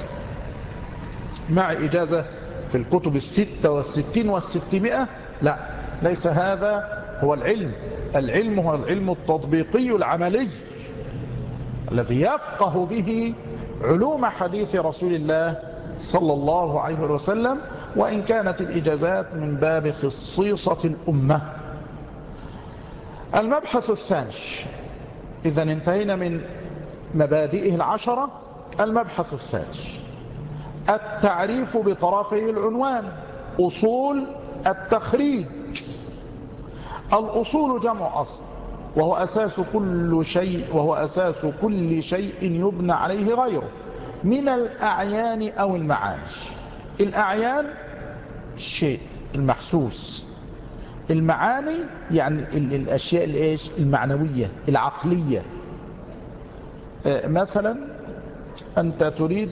مع إجازة في الكتب الستة والستين والستمائة لا ليس هذا هو العلم. العلم هو العلم التطبيقي العملي الذي يفقه به علوم حديث رسول الله صلى الله عليه وسلم وإن كانت الإجازات من باب خصيصة الأمة. المبحث الثاني. إذا انتهينا من مبادئه العشرة المبحث الثالث. التعريف بطرفي العنوان أصول التخريج. الأصول جمع أصل وهو أساس كل شيء وهو أساس كل شيء يبنى عليه غيره من الأعيان أو المعاني. الأعيان الشيء المحسوس. المعاني يعني الأشياء الإيش المعنوية العقلية. آه، مثلا أنت تريد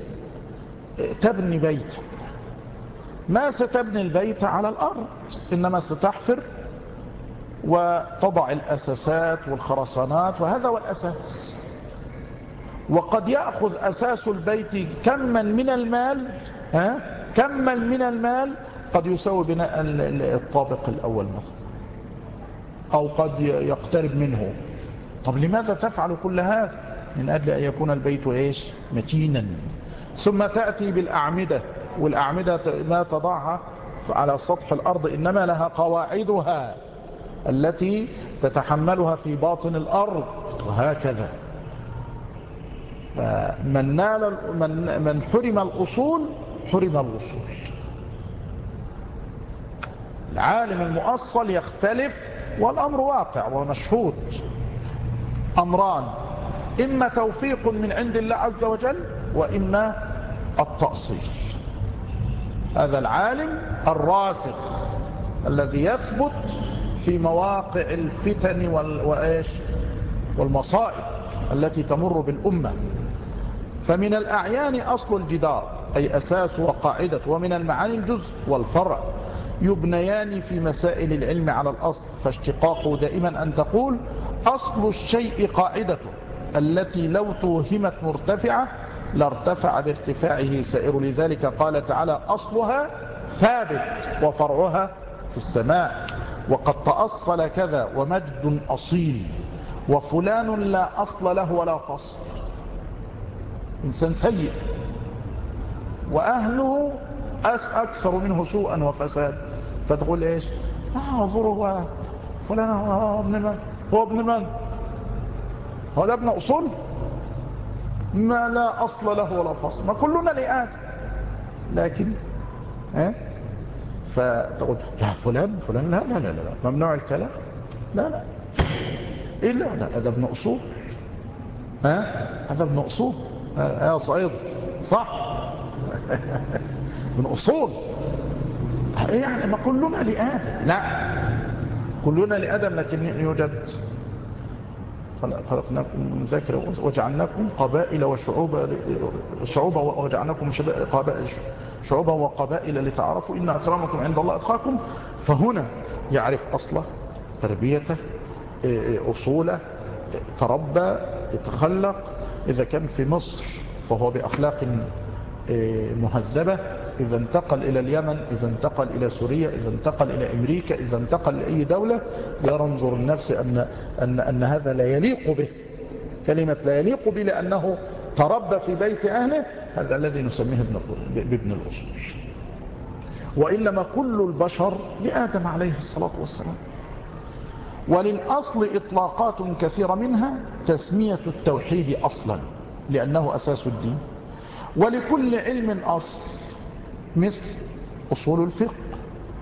آه، تبني بيتا ما ستبني البيت على الأرض إنما ستحفر وتضع الأساسات والخرسانات وهذا هو الأساس. وقد يأخذ أساس البيت كما من المال ها؟ كما من المال قد يساوي بناء الطابق الأول مثلا. أو قد يقترب منه. طب لماذا تفعل كل هذا؟ من أجل أن يكون البيت إيش؟ متينا. ثم تأتي بالأعمدة. والأعمدة ما تضعها على سطح الأرض إنما لها قواعدها التي تتحملها في باطن الأرض. وهكذا. فمن نال من, من حرم الأصول حرم الوصول. العالم المؤصل يختلف والأمر واقع ومشهود. أمران إما توفيق من عند الله عز وجل وإما التأصيل. هذا العالم الراسخ الذي يثبت في مواقع الفتن وإيش؟ والمصائب التي تمر بالأمة. فمن الأعيان أصل الجدار. أي أساس وقاعدة ومن المعاني الجزء والفرع. يبنيان في مسائل العلم على الأصل فاشتقاقه دائما أن تقول أصل الشيء قاعدته التي لو توهمت مرتفعة لارتفع بارتفاعه سائر. لذلك قال تعالى أصلها ثابت وفرعها في السماء. وقد تأصل كذا ومجد أصيل. وفلان لا أصل له ولا فصل. إنسان سيء. وأهله أكثر منه سوءا وفساد. فتقول إيش؟ آه ظروات فلان هو ابن من؟ هو ابن من؟ هو ده ابن أصول؟ ما لا أصل له ولا فصل. ما كلنا لآت لكن ها؟ فتقول لا فلان فلان لا لا لا لا ممنوع الكلام؟ لا لا. إلا لا هذا ابن أصول. ها؟ هذا ابن أصول. يا صعيد صح. من أصول. يعني؟ ما كلنا لآدم. لا. كلنا لآدم لكن يوجد خلقناكم من ذكر وجعلناكم قبائل وشعوبا شعوبا وجعلناكم شعوبا وقبائل لتعرفوا إن أكرمكم عند الله أتقاكم. فهنا يعرف أصله تربيته أصوله تربى يتخلق. إذا كان في مصر فهو بأخلاق مهذبة إذا انتقل إلى اليمن إذا انتقل إلى سوريا إذا انتقل إلى أمريكا إذا انتقل لأي دولة ينظر النفس أن, أن, أن هذا لا يليق به. كلمة لا يليق به لأنه تربى في بيت أهله هذا الذي نسميه بابن الأصول وإنما كل البشر لآدم عليه الصلاة والسلام. وللأصل إطلاقات كثيرة منها تسمية التوحيد أصلا لأنه أساس الدين. ولكل علم أصل. مثل أصول الفقه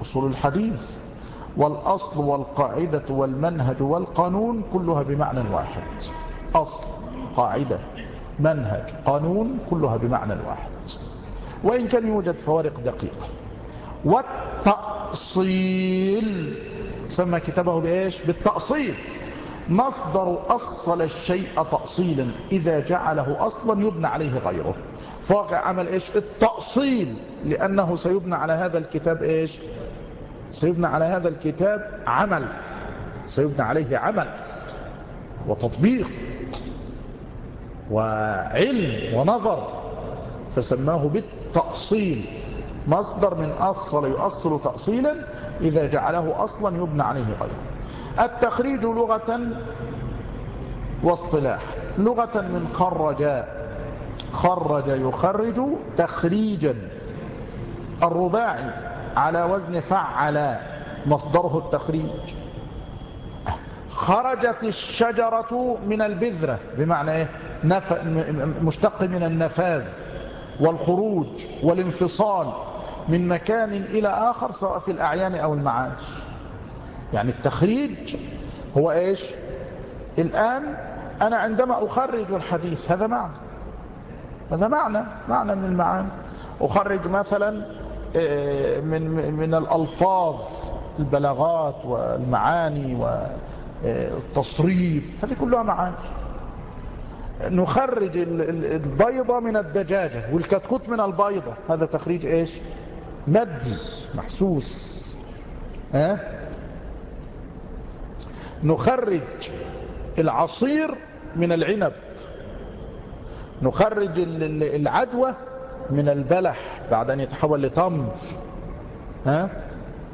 أصول الحديث والأصل والقاعدة والمنهج والقانون كلها بمعنى واحد. أصل قاعدة منهج قانون كلها بمعنى واحد. وإن كان يوجد فوارق دقيقة. والتأصيل سمى كتابه بإيش؟ بالتأصيل. مصدر أصل الشيء تأصيلا إذا جعله أصلا يبنى عليه غيره. فواقع عمل إيش؟ التأصيل لأنه سيبنى على هذا الكتاب إيش؟ سيبنى على هذا الكتاب عمل سيبنى عليه عمل وتطبيق وعلم ونظر فسماه بالتأصيل. مصدر من أصل يؤصل تأصيلا إذا جعله أصلا يبنى عليه غيره. التخريج لغة واصطلاح لغة من خرج خرج يخرج تخريجا. الرباعي على وزن فعل مصدره التخريج. خرجت الشجرة من البذرة بمعنى إيه؟ نف... مشتق من النفاذ والخروج والانفصال من مكان إلى آخر سواء في الأعيان أو المعاش. يعني التخريج هو إيش؟ الآن أنا عندما أخرج الحديث هذا معنى. هذا معنى معنى من المعاني. أخرج مثلا آه، من من الألفاظ البلاغات والمعاني والتصريف هذه كلها معاني. نخرج البيضة من الدجاجة والكتكوت من البيضة. هذا تخريج إيش؟ مادي محسوس. ها؟ نخرج العصير من العنب. نخرج العجوة من البلح بعد أن يتحول لتمر ها؟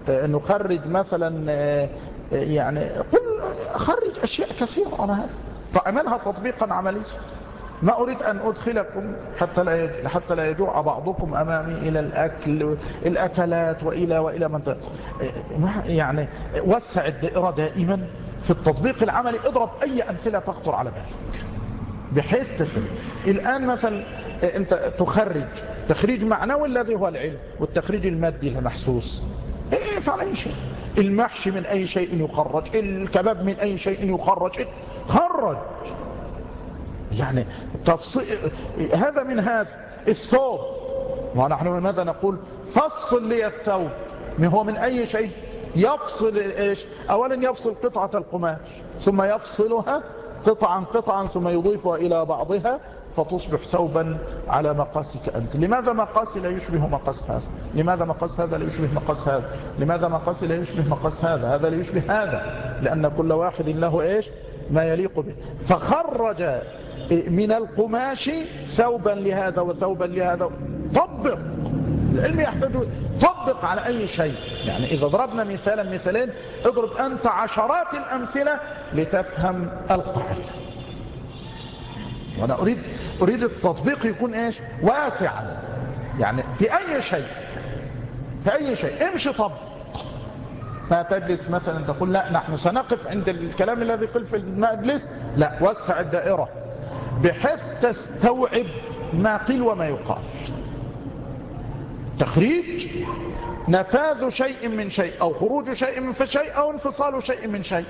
نخرج مثلا يعني قل خرج أشياء كثيرة على هذا. فأعملها تطبيقا عمليا. ما أريد أن أدخلكم حتى لا حتى لا يجوع بعضكم أمامي إلى الأكل الأكلات وإلى وإلى من يعني وسع الدائرة دائما في التطبيق العملي. اضرب أي أمثلة تخطر على بالك. بحيث تستفيد الآن مثلا أنت تخرج. تخريج معنوي الذي هو العلم؟ والتخريج المادي المحسوس. إيه فعل أي شيء. المحشي من أي شيء يخرج الكباب من أي شيء يخرج. خرج. يعني تفصيل هذا من هذا. الثوب. ونحن ماذا نقول؟ فصل لي الثوب. هو من أي شيء؟ يفصل إيش؟ أولا يفصل قطعة القماش ثم يفصلها قطعا قطعا ثم يضيفها إلى بعضها فتصبح ثوبا على مقاسك أنت. لماذا مقاسي لا يشبه مقاس هذا؟ لماذا مقاس هذا لا يشبه مقاس هذا؟ لماذا مقاسي لا يشبه مقاس هذا؟ هذا لا يشبه هذا لأن كل واحد له إيش؟ ما يليق به. فخرج من القماش ثوبا لهذا وثوبا لهذا. طبق. العلم يحتاج طبق على أي شيء. يعني إذا ضربنا مثالا مثالين اضرب أنت عشرات الأمثلة لتفهم القاعدة. وأنا أريد, أريد التطبيق يكون إيش؟ واسعا يعني في أي شيء. في أي شيء. امشي طبق ما تجلس مثلا تقول لا نحن سنقف عند الكلام الذي قل في المجلس. لا وسع الدائرة. بحيث تستوعب ما قيل وما يقال. تخريج نفاذ شيء من شيء أو خروج شيء من شيء أو انفصال شيء من شيء.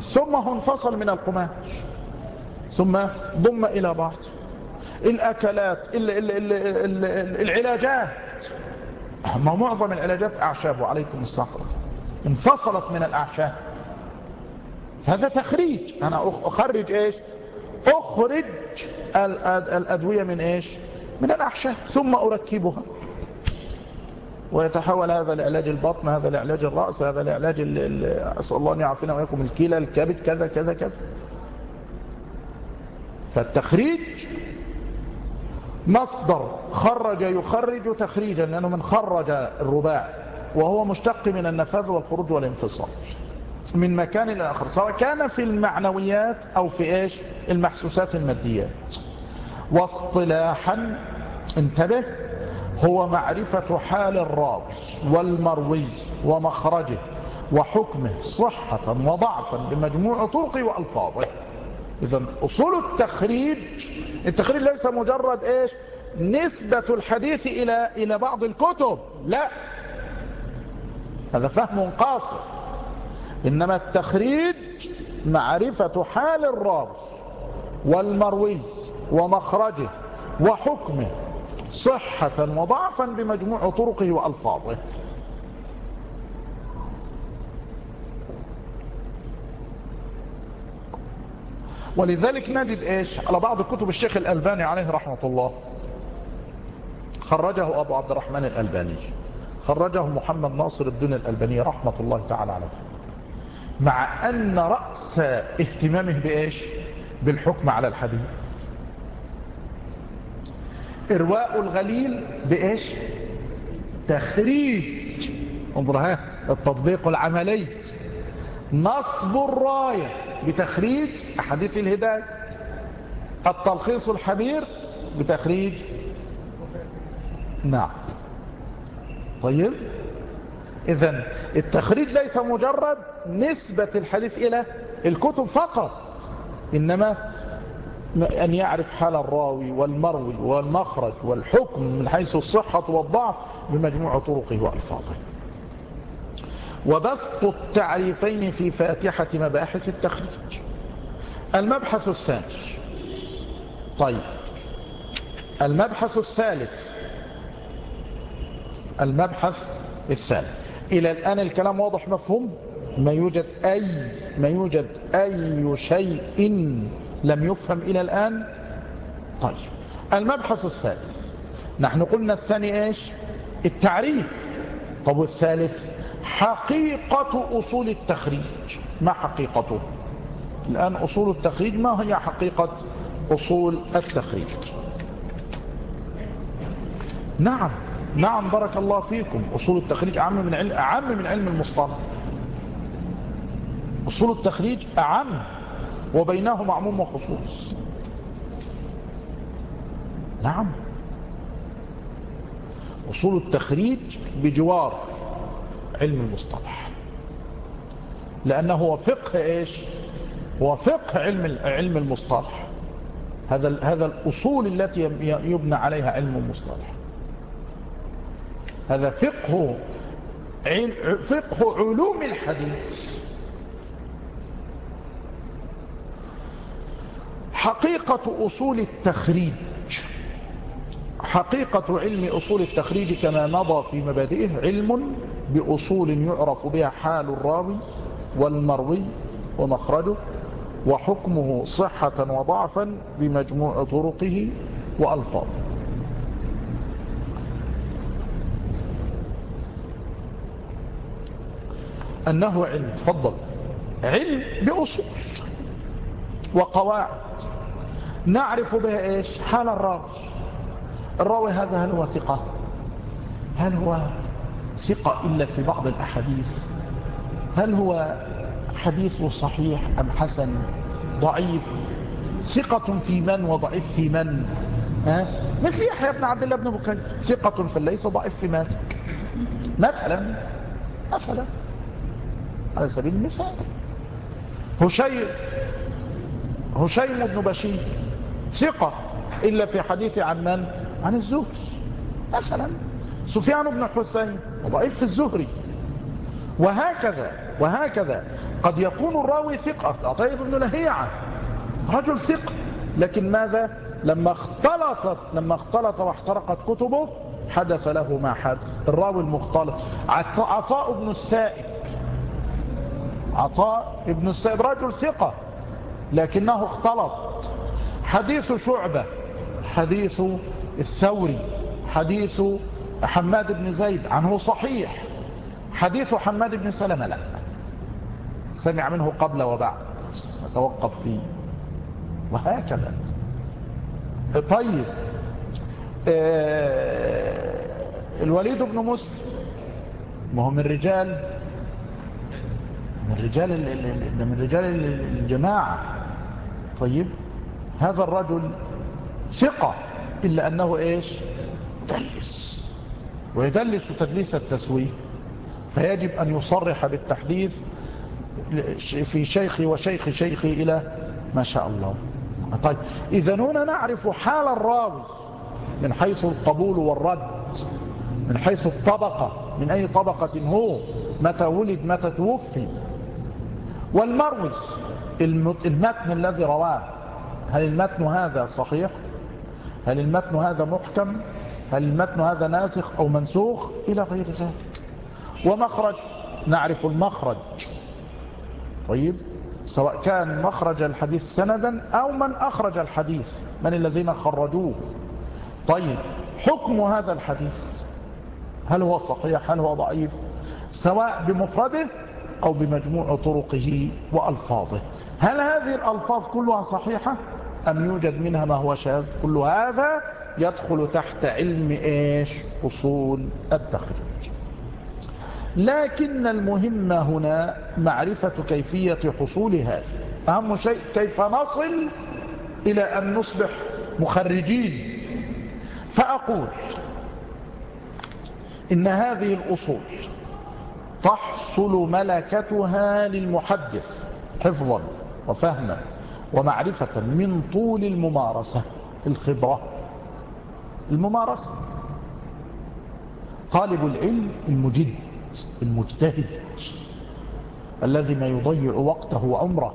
ثم هو انفصل من القماش. ثم ضم إلى بعض. الأكلات ال ال ال ال العلاجات. ما معظم العلاجات أعشاب وعليكم الصحر انفصلت من الأعشاب. هذا تخريج. أنا أخرج إيش؟ أخرج الأدوية من إيش؟ من الأعشاب ثم أركبها. ويتحول هذا لعلاج البطن هذا لعلاج الرأس هذا لعلاج أسأل الله أن يعافينا وياكم الكلى الكبد كذا كذا كذا. فالتخريج مصدر خرج يخرج تخريجا لأنه من خرج الرباع وهو مشتق من النفاذ والخروج والانفصال. من مكان إلى آخر سواء كان في المعنويات أو في إيش؟ المحسوسات الماديات. واصطلاحا انتبه هو معرفة حال الراوي والمروي ومخرجه وحكمه صحة وضعفا بمجموع طرقه وألفاظه. إذا أصول التخريج التخريج ليس مجرد إيش؟ نسبة الحديث إلى إلى بعض الكتب. لا. هذا فهم قاصر. إنما التخريج معرفة حال الراوي والمروي ومخرجه وحكمه صحة وضعفا بمجموع طرقه وألفاظه. ولذلك نجد إيش؟ على بعض كتب الشيخ الألباني عليه رحمة الله. خرجه أبو عبد الرحمن الألباني. خرجه محمد ناصر الدين الألباني رحمة الله تعالى عليه. مع أن رأس اهتمامه بإيش؟ بالحكم على الحديث. إرواء الغليل بإيش؟ تخريج. انظر ها التطبيق العملي. نصب الراية بتخريج أحاديث الهداية. التلخيص الحبير بتخريج. نعم. طيب. إذا التخريج ليس مجرد نسبة الحديث إلى الكتب فقط إنما أن يعرف حال الراوي والمروي والمخرج والحكم من حيث الصحة والضعف بمجموع طرقه وألفاظه. وبسط التعريفين في فاتحة مباحث التخريج. المبحث الثاني طيب. المبحث الثالث. المبحث الثالث. إلى الآن الكلام واضح مفهوم؟ ما يوجد أي ما يوجد أي شيء لم يفهم إلى الآن؟ طيب. المبحث الثالث. نحن قلنا الثاني إيش؟ التعريف. طب والثالث؟ حقيقة أصول التخريج. ما حقيقته؟ الآن أصول التخريج ما هي حقيقة أصول التخريج؟ نعم. نعم بارك الله فيكم. أصول التخريج أعم من علم, أعم من علم المصطلح. أصول التخريج أعم. وبينهما عموم وخصوص. نعم. أصول التخريج بجوار علم المصطلح. لأنه هو فقه إيش؟ هو فقه علم علم المصطلح. هذا هذا الأصول التي يبنى عليها علم المصطلح. هذا فقه فقه علوم الحديث. حقيقة أصول التخريج. حقيقة علم أصول التخريج كما مضى في مبادئه علم بأصول يعرف بها حال الراوي والمروي ومخرجه وحكمه صحة وضعفا بمجموع طرقه وألفاظه. أنه علم تفضل. علم بأصول وقواعد. نعرف بها إيش حال الراوي. الراوي هذا هل هو ثقة؟ هل هو ثقة إلا في بعض الأحاديث؟ هل هو حديث صحيح أم حسن؟ ضعيف. ثقة في من وضعيف في من؟ ها؟ مثل يحيى بن عبد الله بن بكير. ثقة في ليس ضعيف في مالك مثلا مثلا. على سبيل المثال هشيم هشيم بن بشير. ثقة إلا في حديث عن من؟ عن الزهري. مثلا سفيان بن حسين ضعيف في الزهري. وهكذا وهكذا. قد يكون الراوي ثقة طيب بن لهيعة. رجل ثقة. لكن ماذا؟ لما اختلطت لما اختلط واحترقت كتبه حدث له ما حدث. الراوي المختلط. عطاء بن السائب. عطاء ابن السائب رجل ثقة لكنه اختلط. حديث شعبة حديث الثوري حديث حماد بن زيد عنه صحيح. حديث حماد بن سلمة لا. سمع منه قبل وبعد. نتوقف فيه. وهكذا. طيب. آه، الوليد بن مسلم. ما هو من رجال؟ من رجال من رجال الجماعة. طيب. هذا الرجل ثقة إلا أنه إيش؟ دلس ويدلس تدليس التسويه فيجب أن يصرح بالتحديث في شيخي وشيخ شيخي إلى ما شاء الله. طيب إذا هنا نعرف حال الراوي من حيث القبول والرد. من حيث الطبقة. من أي طبقة هو؟ متى ولد متى توفي. والمروي المتن الذي رواه. هل المتن هذا صحيح؟ هل المتن هذا محكم؟ هل المتن هذا ناسخ أو منسوخ؟ إلى غير ذلك. ومخرج نعرف المخرج. طيب سواء كان مخرج الحديث سندا أو من أخرج الحديث من الذين خرجوه. طيب حكم هذا الحديث؟ هل هو صحيح؟ هل هو ضعيف؟ سواء بمفرده أو بمجموع طرقه وألفاظه. هل هذه الألفاظ كلها صحيحة؟ أم يوجد منها ما هو شاذ؟ كل هذا يدخل تحت علم إيش؟ أصول التخريج. لكن المهم هنا معرفة كيفية حصول هذا أهم شيء كيف نصل إلى أن نصبح مخرجين. فأقول إن هذه الأصول تحصل ملكتها للمحدث حفظا وفهما. ومعرفة من طول الممارسة الخبرة. الممارسة. طالب العلم المجد المجتهد الذي ما يضيع وقته وعمره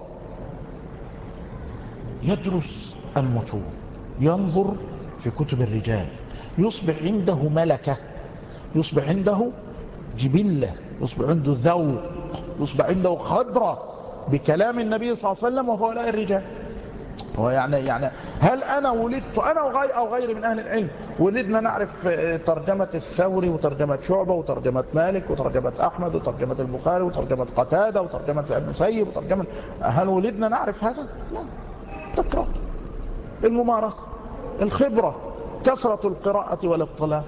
يدرس المتون ينظر في كتب الرجال. يصبح عنده ملكة يصبح عنده جبلة يصبح عنده ذوق يصبح عنده خبرة. بكلام النبي صلى الله عليه وسلم وهؤلاء الرجال. هو يعني يعني هل أنا ولدت أنا وغير أو غيري من أهل العلم ولدنا نعرف ترجمة الثوري وترجمة شعبة وترجمة مالك وترجمة أحمد وترجمة البخاري وترجمة قتادة وترجمة سعيد بن مسيب وترجمه هل ولدنا نعرف هذا؟ لا. تقرا الممارسة الخبرة كثرة القراءة والاطلاع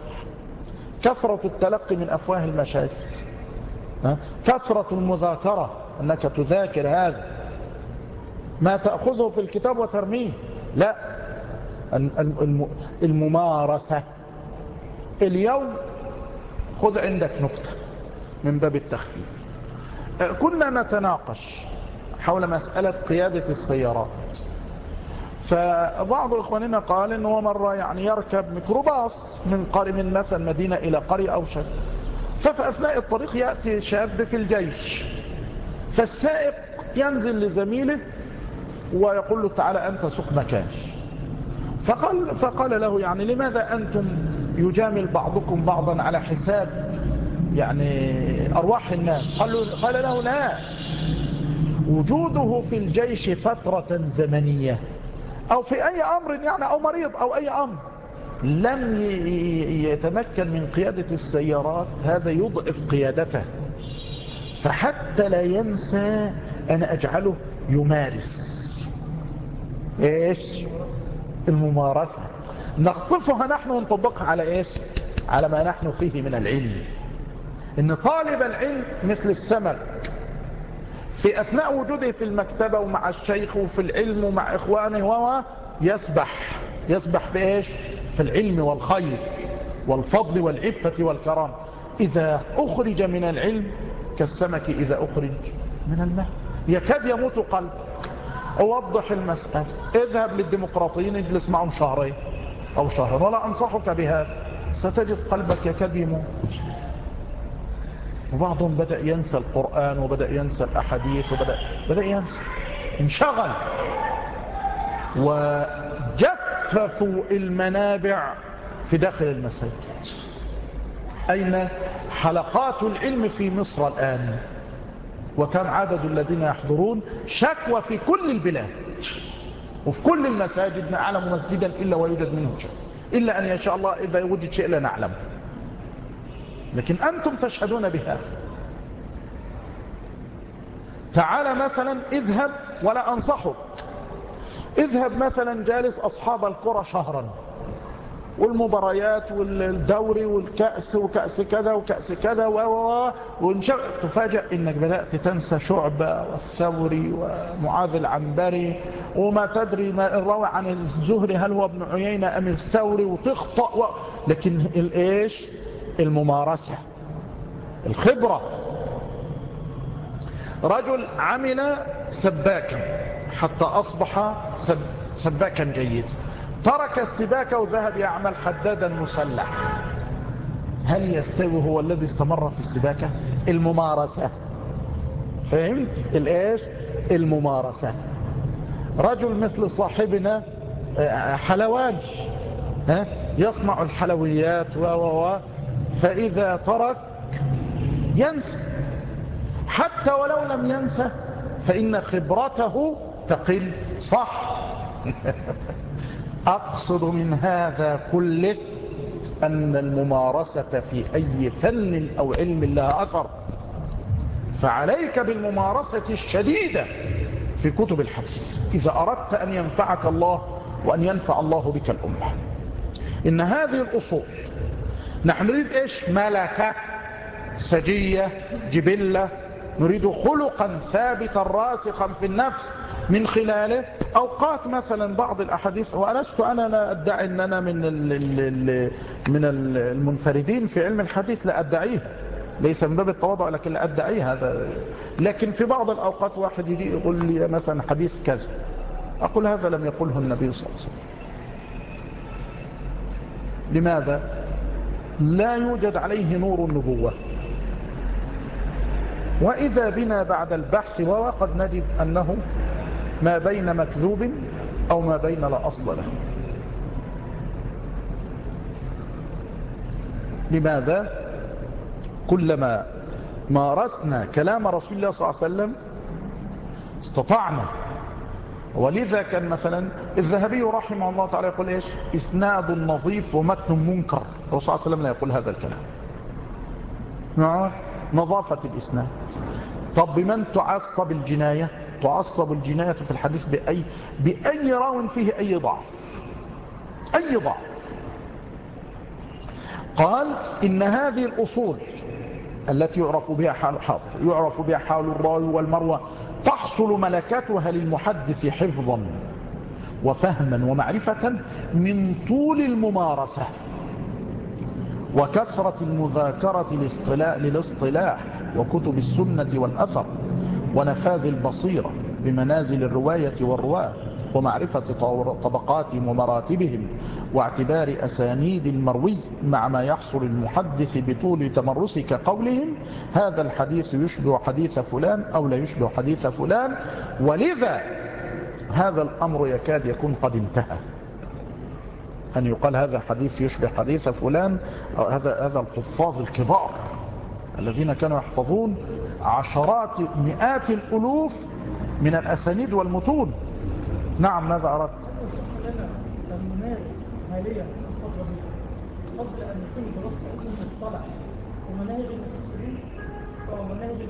كثرة التلقي من أفواه المشايخ كثرة المذاكرة أنك تذاكر هذا. ما تأخذه في الكتاب وترميه. لا. الممارسة. اليوم خذ عندك نكتة من باب التخفيف. كنا نتناقش حول مسألة قيادة السيارات. فبعض إخواننا قال إنه مرة يعني يركب ميكروباص من قرية من مثلا مدينة إلى قرية أو شيء ففي أثناء الطريق يأتي شاب في الجيش. فالسائق ينزل لزميله ويقول له تعالى أنت سق مكاني فقال, فقال له يعني لماذا أنتم يجامل بعضكم بعضا على حساب يعني أرواح الناس؟ قال له, قال له لا. وجوده في الجيش فترة زمنية. أو في أي أمر يعني أو مريض أو أي أمر. لم يتمكن من قيادة السيارات. هذا يضعف قيادته. فحتى لا ينسى أن أجعله يمارس. إيش؟ الممارسة. نخطفها نحن ونطبقها على إيش؟ على ما نحن فيه من العلم. إن طالب العلم مثل السمك في أثناء وجوده في المكتبة ومع الشيخ وفي العلم ومع إخوانه وهو يسبح. يسبح في إيش؟ في العلم والخير والفضل والعفة والكرام. إذا أخرج من العلم كالسمك إذا أخرج من الماء. يكاد يموت قلبه أوضح المسألة. اذهب للديمقراطيين اجلس معهم شهرين أو شهر ولا أنصحك بهذا. ستجد قلبك يكاد يموت. وبعضهم بدأ ينسى القرآن وبدأ ينسى الأحاديث وبدأ بدأ ينسى. انشغل. وجف نفثوا المنابع في داخل المساجد. أين حلقات العلم في مصر الآن؟ وكم عدد الذين يحضرون شكوى في كل البلاد وفي كل المساجد نعلم مسجدا إلا ويوجد منه شيء إلا أن يشاء الله إذا وجد شيء لا نعلم. لكن أنتم تشهدون بهذا تعال مثلا اذهب ولا أنصحك. اذهب مثلا جالس أصحاب القرى شهرا. والمباريات والدوري والكأس وكأس كذا وكأس كذا و تفاجأ إنك بدأت تنسى شعبة والثوري ومعاذ العنبري وما تدري ما الروى عن الزهري هل هو ابن عيينة أم الثوري؟ وتخطأ و... لكن الايش الممارسة الخبرة. رجل عمل سباكا حتى أصبح سب سباكا جيدا ترك السباكة وذهب يعمل حدادا مسلح هل يستوي هو الذي استمر في السباكة؟ الممارسة. فهمت؟ الإيش؟ الممارسة. رجل مثل صاحبنا آه، حلواني يصنع الحلويات و و. فإذا ترك ينسى. حتى ولو لم ينسى فإن خبرته تقل. صح؟ أقصد من هذا كله أن الممارسة في أي فن أو علم لها أثر. فعليك بالممارسة الشديدة في كتب الحديث. إذا أردت أن ينفعك الله وأن ينفع الله بك الأمة. إن هذه الأصول نحن نريد إيش؟ ملكة سجية جبلة. نريد خلقا ثابتا راسخا في النفس. من خلاله. أوقات مثلا بعض الأحاديث وألست أنا لا أدعي أن أنا من من المنفردين في علم الحديث لا أدعيها ليس من باب التواضع لكن لا أدعي هذا. لكن في بعض الأوقات واحد يجي يقول لي مثلا حديث كذا. أقول هذا لم يقله النبي صلى الله عليه وسلم. لماذا؟ لا يوجد عليه نور النبوة. وإذا بنا بعد البحث وقد نجد أنه ما بين مكذوب أو ما بين لا أصل له. لماذا؟ كلما مارسنا كلام رسول الله صلى الله عليه وسلم استطعنا. ولذا كان مثلا الذهبي رحمه الله تعالى يقول إيش؟ إسناد نظيف ومتن منكر. الرسول صلى الله عليه وسلم لا يقول هذا الكلام. نظافة الإسناد. طب بمن تعصب الجناية؟ تعصب الجناية في الحديث بأي, بأي راو فيه أي ضعف. أي ضعف. قال إن هذه الأصول التي يعرف بها حال الحاضر يعرف بها حال الراوي والمروة تحصل ملكاتها للمحدث حفظا وفهما ومعرفة من طول الممارسة وكثرة المذاكرة للاصطلاح وكتب السنة والأثر. ونفاذ البصيرة بمنازل الرواية والرواة ومعرفة طبقاتهم ومراتبهم واعتبار أسانيد المروي مع ما يحصل المحدث بطول تمرس كقولهم هذا الحديث يشبه حديث فلان أو لا يشبه حديث فلان ولذا هذا الأمر يكاد يكون قد انتهى. أن يقال هذا حديث يشبه حديث فلان أو هذا هذا الحفاظ الكبار. الذين كانوا يحفظون عشرات مئات الألوف من الأسانيد والمتون. نعم ماذا أردت؟ حاليا قبل أن ومناهج المفسرين ومناهج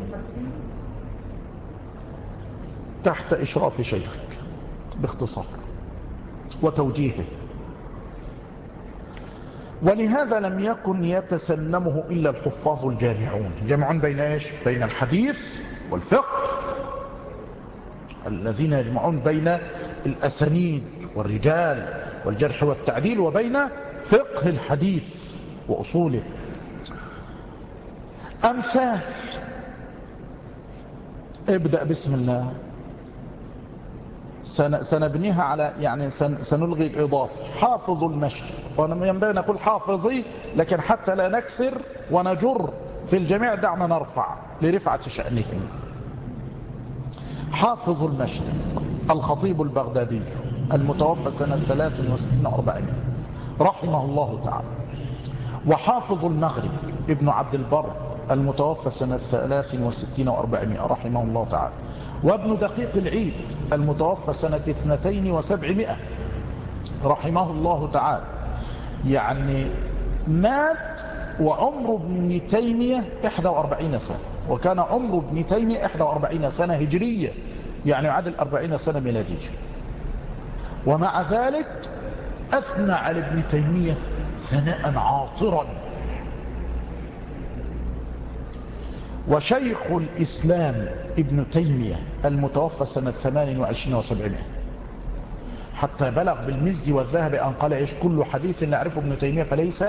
تحت إشراف شيخك باختصار وتوجيهه. ولهذا لم يكن يتسلمه إلا الحفاظ الجامعون. جمعون بين إيش؟ بين الحديث والفقه الذين يجمعون بين الأسانيد والرجال والجرح والتعديل وبين فقه الحديث وأصوله. أمثال. ابدأ بسم الله. سنبنيها على يعني سنلغي الإضافة حافظ المشي. ينبغي أن نقول حافظي لكن حتى لا نكسر ونجر في الجميع دعنا نرفع لرفعة شأنهم. حافظ المشي. الخطيب البغدادي المتوفى سنة 63 و400 رحمه الله تعالى. وحافظ المغرب ابن عبد البر المتوفى سنة 63 و400 رحمه الله تعالى. وابن دقيق العيد المتوفى سنة 72 و700 رحمه الله تعالى. يعني مات وعمر ابن تيمية 41 سنة. وكان عمر ابن تيمية 41 سنة هجرية. يعني عدل 40 سنة ميلادية. ومع ذلك أثنى على ابن تيمية ثناء عاطرا. وشيخ الإسلام ابن تيمية المتوفى سنة 28 و700 حتى بلغ بالمزي والذهب أن قال إيش؟ كل حديث نعرفه ابن تيمية فليس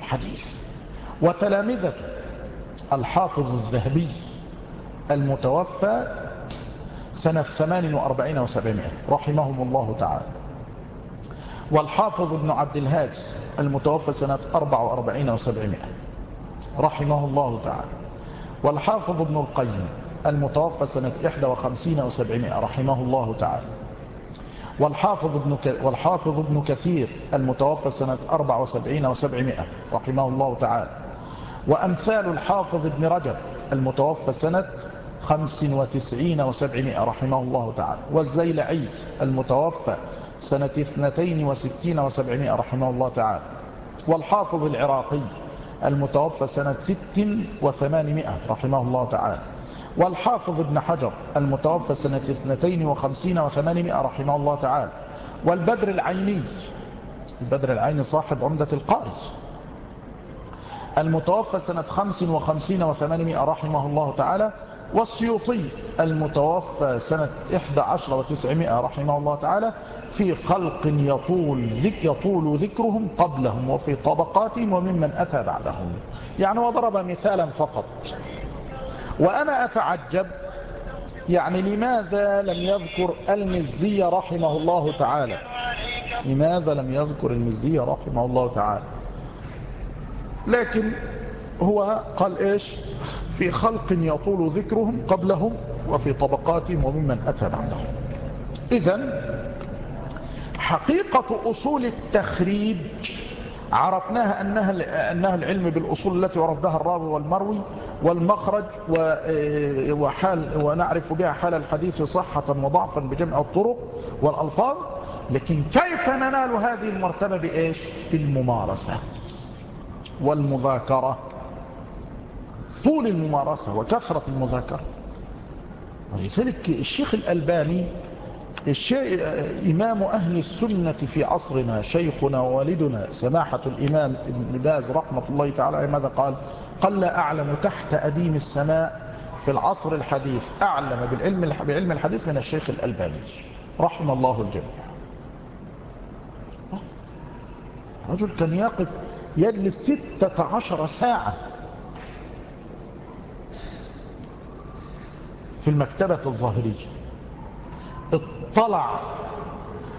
حديث. وتلامذة الحافظ الذهبي المتوفى سنة 48 و700 رحمهم الله تعالى. والحافظ ابن عبد الهادي المتوفى سنة 44 و700 رحمه الله تعالى. والحافظ ابن القيم المتوفى سنة 51 و700 رحمه الله تعالى. والحافظ ابن والحافظ ابن كثير المتوفى سنة 74 و700 رحمه الله تعالى. وأمثال الحافظ ابن رجب المتوفى سنة 95 و700 رحمه الله تعالى. والزيلعي المتوفى سنة 62 و700 رحمه الله تعالى. والحافظ العراقي المتوفى سنة 6 و800 رحمه الله تعالى. والحافظ ابن حجر المتوفى سنة 52 و800 رحمه الله تعالى. والبدر العيني البدر العيني صاحب عمدة القاري المتوفى سنة 55 و800 رحمه الله تعالى. والسيوطي المتوفى سنة 11 و900 رحمه الله تعالى في خلق يطول, ذك يطول ذكرهم قبلهم وفي طبقاتهم وممن أتى بعدهم. يعني وضرب مثالا فقط. وأنا أتعجب يعني لماذا لم يذكر المزي رحمه الله تعالى؟ لماذا لم يذكر المزي رحمه الله تعالى؟ لكن هو قال إيش؟ في خلق يطول ذكرهم قبلهم وفي طبقاتهم وممن أتى بعدهم. إذا حقيقة أصول التخريج عرفناها أنها, أنها العلم بالأصول التي عرفناها الراوي والمروي والمخرج وحال ونعرف بها حال الحديث صحة وضعفا بجمع الطرق والألفاظ. لكن كيف ننال هذه المرتبة بإيش؟ بالممارسة والمذاكرة. طول الممارسة وكثرة المذاكرة. ولذلك الشيخ الألباني إمام أهل السنة في عصرنا شيخنا ووالدنا سماحة الإمام ابن باز رحمة الله تعالى ماذا قال؟ قل أعلم تحت أديم السماء في العصر الحديث. أعلم بالعلم بعلم الحديث من الشيخ الألباني. رحم الله الجميع. رجل كان يقف يجلس ستة عشر ساعة. في المكتبة الظاهرية. اطلع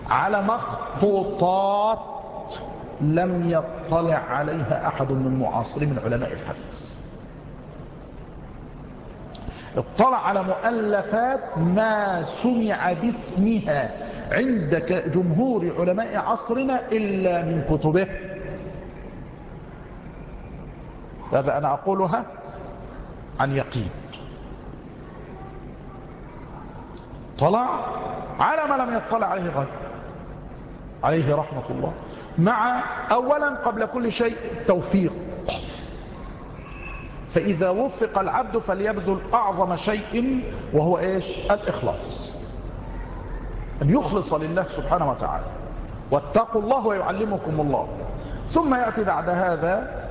على مخطوطات لم يطلع عليها أحد من معاصرين من علماء الحديث. اطلع على مؤلفات ما سمع باسمها عند جمهور علماء عصرنا إلا من كتبه. هذا أنا أقولها عن يقين. طلع على ما لم يطلع عليه غير عليه رحمة الله. مع أولا قبل كل شيء توفيق. فإذا وفق العبد فليبذل أعظم شيء وهو إيش؟ الإخلاص. أن يخلص لله سبحانه وتعالى. واتقوا الله ويعلمكم الله. ثم يأتي بعد هذا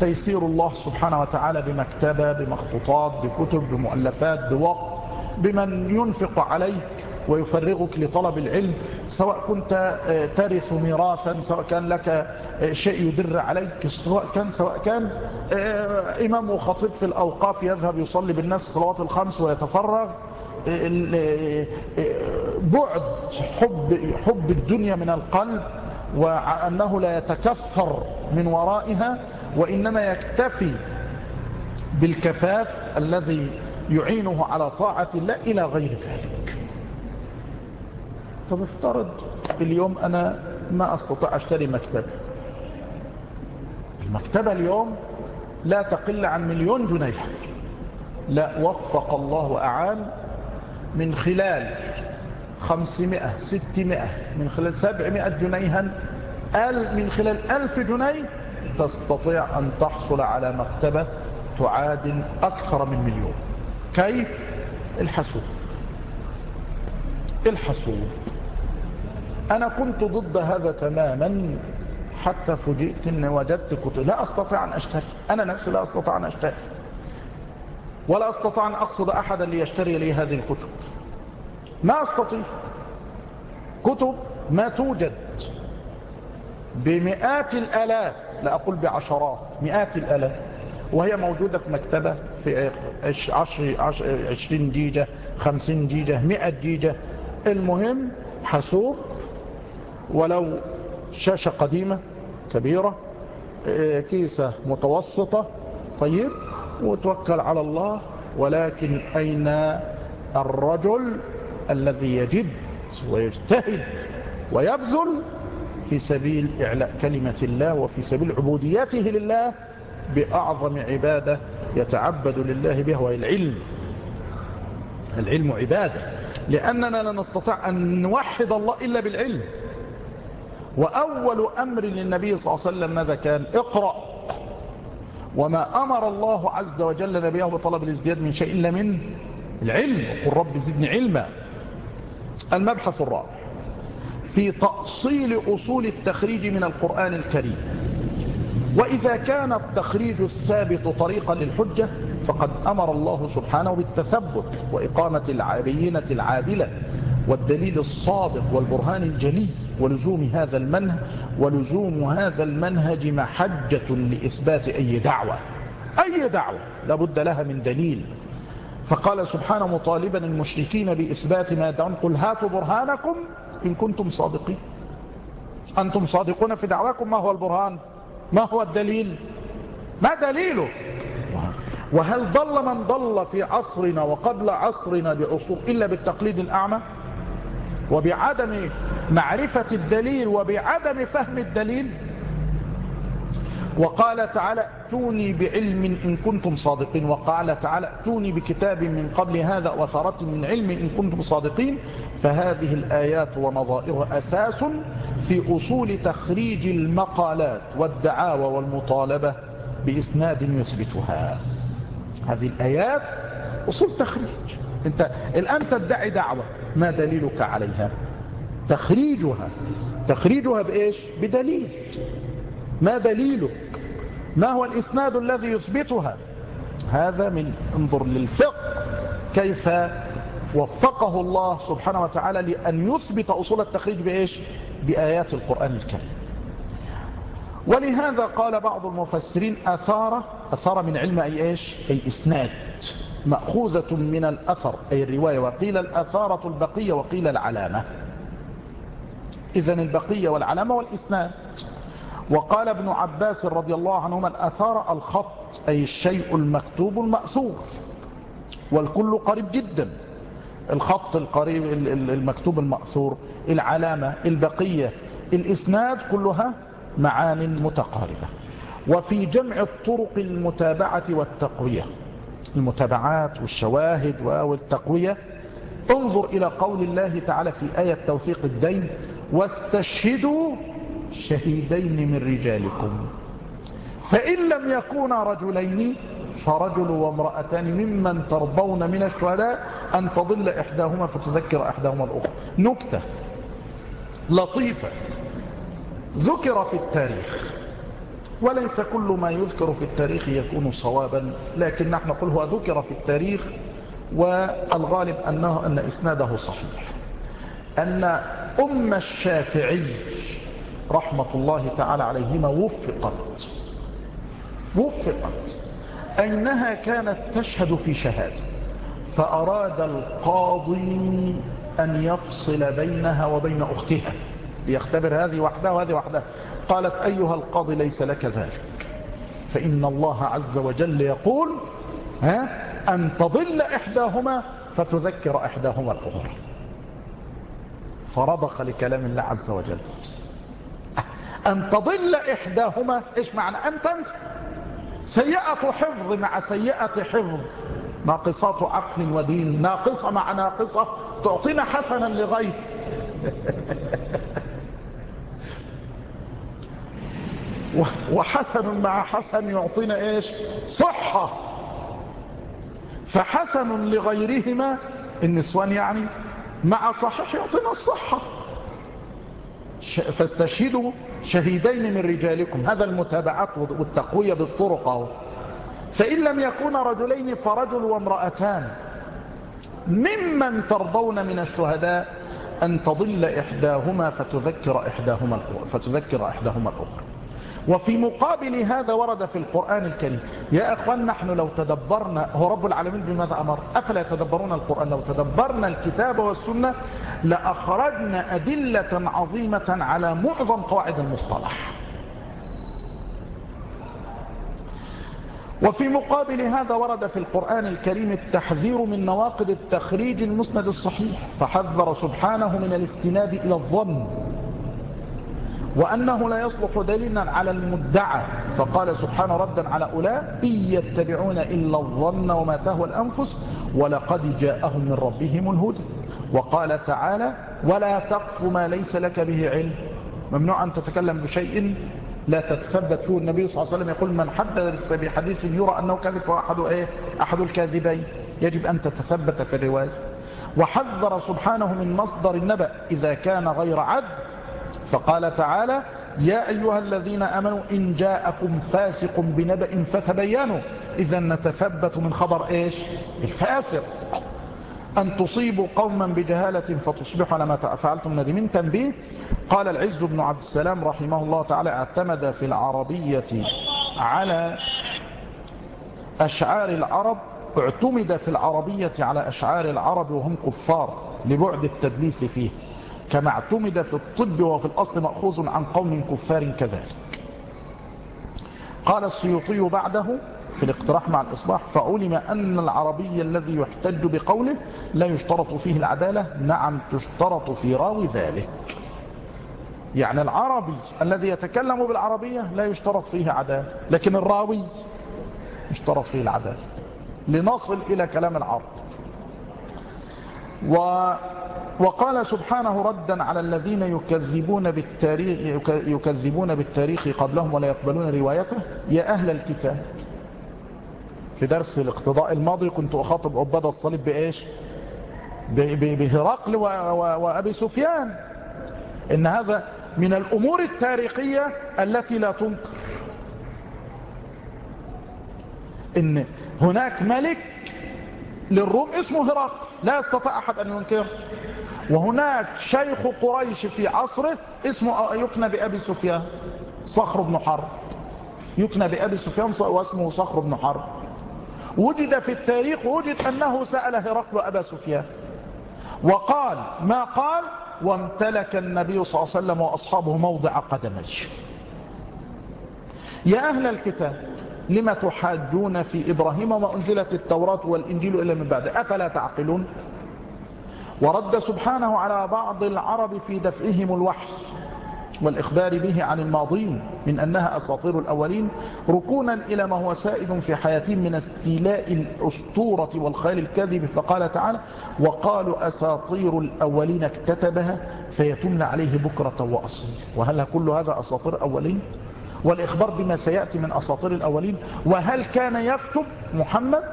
تيسير الله سبحانه وتعالى بمكتبة بمخطوطات بكتب بمؤلفات بوقت. بمن ينفق عليك ويفرغك لطلب العلم سواء كنت ترث ميراثا سواء كان لك شيء يدر عليك سواء كان سواء كان إمام وخطيب في الأوقاف يذهب يصلي بالناس الصلوات الخمس ويتفرغ. بعد حب, حب الدنيا من القلب وأنه لا يتكثر من ورائها وإنما يكتفي بالكفاف الذي يعينه على طاعة الله إلى غير ذلك. طب افترض اليوم أنا ما أستطيع أشتري مكتبة المكتبة اليوم لا تقل عن مليون جنيه. لا وفق الله وأعان من خلال خمسمائة ستمائة من خلال سبعمائة جنيها من خلال ألف جنيه تستطيع أن تحصل على مكتبة تعادل أكثر من مليون. كيف؟ الحسوب الحسوب أنا كنت ضد هذا تماما حتى فوجئت أني وجدت كتب. لا أستطيع أن أشتري. أنا نفسي لا أستطيع أن أشتري. ولا أستطيع أن أقصد أحدا ليشتري لي هذه الكتب. ما أستطيع. كتب ما توجد. بمئات الآلاف. لا أقول بعشرات مئات الآلاف. وهي موجودة في مكتبة في عشر عشرين جيجة خمسين جيجة مئة جيجة المهم حاسوب ولو شاشة قديمة كبيرة كيسة متوسطة طيب وتوكل على الله. ولكن أين الرجل الذي يجد؟ ويجتهد ويبذل في سبيل إعلاء كلمة الله وفي سبيل عبوديته لله بأعظم عبادة يتعبد لله بها وهي العلم. العلم عبادة. لأننا لا نستطيع أن نوحد الله إلا بالعلم. وأول أمر للنبي صلى الله عليه وسلم ماذا كان؟ اقرأ. وما أمر الله عز وجل نبيه بطلب الازدياد من شيء إلا من العلم. وقل رب زدني علما. المبحث الرابع. في تأصيل أصول التخريج من القرآن الكريم. وإذا كان التخريج الثابت طريقا للحجة فقد أمر الله سبحانه بالتثبت وإقامة العبينة العادلة والدليل الصادق والبرهان الجلي ولزوم هذا المنهج ولزوم هذا المنهج محجة لإثبات أي دعوة. أي دعوة؟ لابد لها من دليل. فقال سبحانه مطالبا المشركين بإثبات ما يدعون قل هاتوا برهانكم إن كنتم صادقين. أنتم صادقون في دعواكم؟ ما هو البرهان؟ ما هو الدليل؟ ما دليله؟ وهل ضل من ضل في عصرنا وقبل عصرنا بعصور إلا بالتقليد الأعمى؟ وبعدم معرفة الدليل وبعدم فهم الدليل؟ وقال تعالى ائتوني بعلم إن كنتم صادقين. وقال تعالى ائتوني بكتاب من قبل هذا وثرة من علم إن كنتم صادقين. فهذه الآيات ونظائرها أساس في أصول تخريج المقالات والدعاوى والمطالبة بإسناد يثبتها. هذه الآيات أصول تخريج. أنت الآن تدعي دعوة. ما دليلك عليها؟ تخريجها. تخريجها بإيش؟ بدليل. ما دليلك ما هو الإسناد الذي يثبتها؟ هذا من انظر للفقه كيف وفقه الله سبحانه وتعالى لأن يثبت أصول التخريج بإيش؟ بآيات القرآن الكريم. ولهذا قال بعض المفسرين أثارة أثارة من علم أي إيش؟ أي إسناد. مأخوذة من الأثر أي الرواية. وقيل الأثارة البقية وقيل العلامة. إذن البقية والعلامة والإسناد. وقال ابن عباس رضي الله عنهما الأثار الخط أي الشيء المكتوب المأثور والكل قريب جدا. الخط القريب المكتوب المأثور العلامة البقية الإسناد كلها معان متقاربة. وفي جمع الطرق المتابعة والتقوية. المتابعات والشواهد والتقوية. انظر إلى قول الله تعالى في آية توثيق الدين واستشهدوا شهيدين من رجالكم. فإن لم يكونا رجلين فرجل وامرأتان ممن ترضون من الشهداء أن تضل إحداهما فتذكر إحداهما الأخرى. نكتة لطيفة ذكر في التاريخ. وليس كل ما يذكر في التاريخ يكون صوابا لكن نحن نقول هو ذكر في التاريخ والغالب أنه أن إسناده صحيح. أن أم الشافعي رحمة الله تعالى عليهما وفقت. وفقت. أنها كانت تشهد في شهادة. فأراد القاضي أن يفصل بينها وبين أختها. ليختبر هذه وحدها وهذه وحدها قالت أيها القاضي ليس لك ذلك. فإن الله عز وجل يقول ها أن تضل إحداهما فتذكر إحداهما الأخرى. فرضخ لكلام الله عز وجل. أن تضل إحداهما إيش معنى؟ أن تنسى. سيئة حفظ مع سيئة حفظ. ناقصات عقل ودين ناقصة مع ناقصة تعطينا حسنا لغير. وحسن مع حسن يعطينا إيش؟ صحة. فحسن لغيرهما النسوان يعني مع صحيح يعطينا الصحة. فاستشهدوا شهيدين من رجالكم. هذا المتابعات والتقوية بالطرق. فإن لم يكون رجلين فرجل وامرأتان ممن ترضون من الشهداء أن تضل إحداهما فتذكر إحداهما, فتذكر إحداهما الأخرى. وفي مقابل هذا ورد في القرآن الكريم يا أخوان نحن لو تدبرنا هو رب العالمين بماذا أمر؟ أفلا يتدبرون القرآن؟ لو تدبرنا الكتاب والسنة لأخرجنا أدلة عظيمة على معظم قواعد المصطلح. وفي مقابل هذا ورد في القرآن الكريم التحذير من نواقض التخريج المسند الصحيح فحذر سبحانه من الاستناد إلى الظن. وأنه لا يصلح دليلا على المدعى. فقال سبحانه ردا على أولاء إن يتبعون إلا الظن وما تهوى الأنفس ولقد جاءهم من ربهم الهدى. وقال تعالى ولا تقف ما ليس لك به علم. ممنوع أن تتكلم بشيء لا تتثبت فيه. النبي صلى الله عليه وسلم يقول من حدث بحديث يرى أنه كذب أحد, إيه؟ أحد الكاذبين. يجب أن تتثبت في الرواية. وحذر سبحانه من مصدر النبأ إذا كان غير عدل فقال تعالى يا أيها الذين أمنوا إن جاءكم فاسق بنبأ فتبينوا. إذا نتثبت من خبر إيش؟ الفاسق. أن تصيبوا قوما بجهالة فتصبحوا على ما فعلتم ندمين تنبيه قال العز بن عبد السلام رحمه الله تعالى اعتمد في العربية على أشعار العرب اعتمد في العربية على أشعار العرب وهم كفار لبعد التدليس فيه. كما اعتمد في الطب وفي الأصل مأخوذ عن قوم كفار كذلك. قال السيوطي بعده في الاقتراح مع الإصلاح فعلم أن العربي الذي يحتج بقوله لا يشترط فيه العدالة نعم تشترط في راوي ذلك. يعني العربي الذي يتكلم بالعربية لا يشترط فيه عدالة لكن الراوي يشترط فيه العدالة. لنصل إلى كلام العرب. و وقال سبحانه ردا على الذين يكذبون بالتاريخ, يكذبون بالتاريخ قبلهم ولا يقبلون روايته. يا أهل الكتاب في درس الاقتضاء الماضي كنت أخاطب عباد الصليب بإيش؟ بهرقل وأبي سفيان. إن هذا من الأمور التاريخية التي لا تنكر. إن هناك ملك للروم اسمه هرقل. لا يستطيع أحد أن ينكره. وهناك شيخ قريش في عصره اسمه يكنى بأبي سفيان صخر بن حرب. يكنى بأبي سفيان واسمه صخر بن حرب. وجد في التاريخ وجد أنه سأل هرقل أبا سفيان. وقال ما قال؟ وامتلك النبي صلى الله عليه وسلم وأصحابه موضع قدمي يا أهل الكتاب لما تحاجون في إبراهيم وما أنزلت التوراة والإنجيل إلا من بعد؟ أفلا تعقلون؟ ورد سبحانه على بعض العرب في دفعهم الوحي والإخبار به عن الماضين من أنها أساطير الأولين ركونا إلى ما هو سائد في حياتهم من استيلاء الأسطورة والخيال الكاذب. فقال تعالى وقالوا أساطير الأولين اكتتبها فيتمن عليه بكرة وأصيل. وهل كل هذا أساطير أولين؟ والإخبار بما سيأتي من أساطير الأولين. وهل كان يكتب محمد؟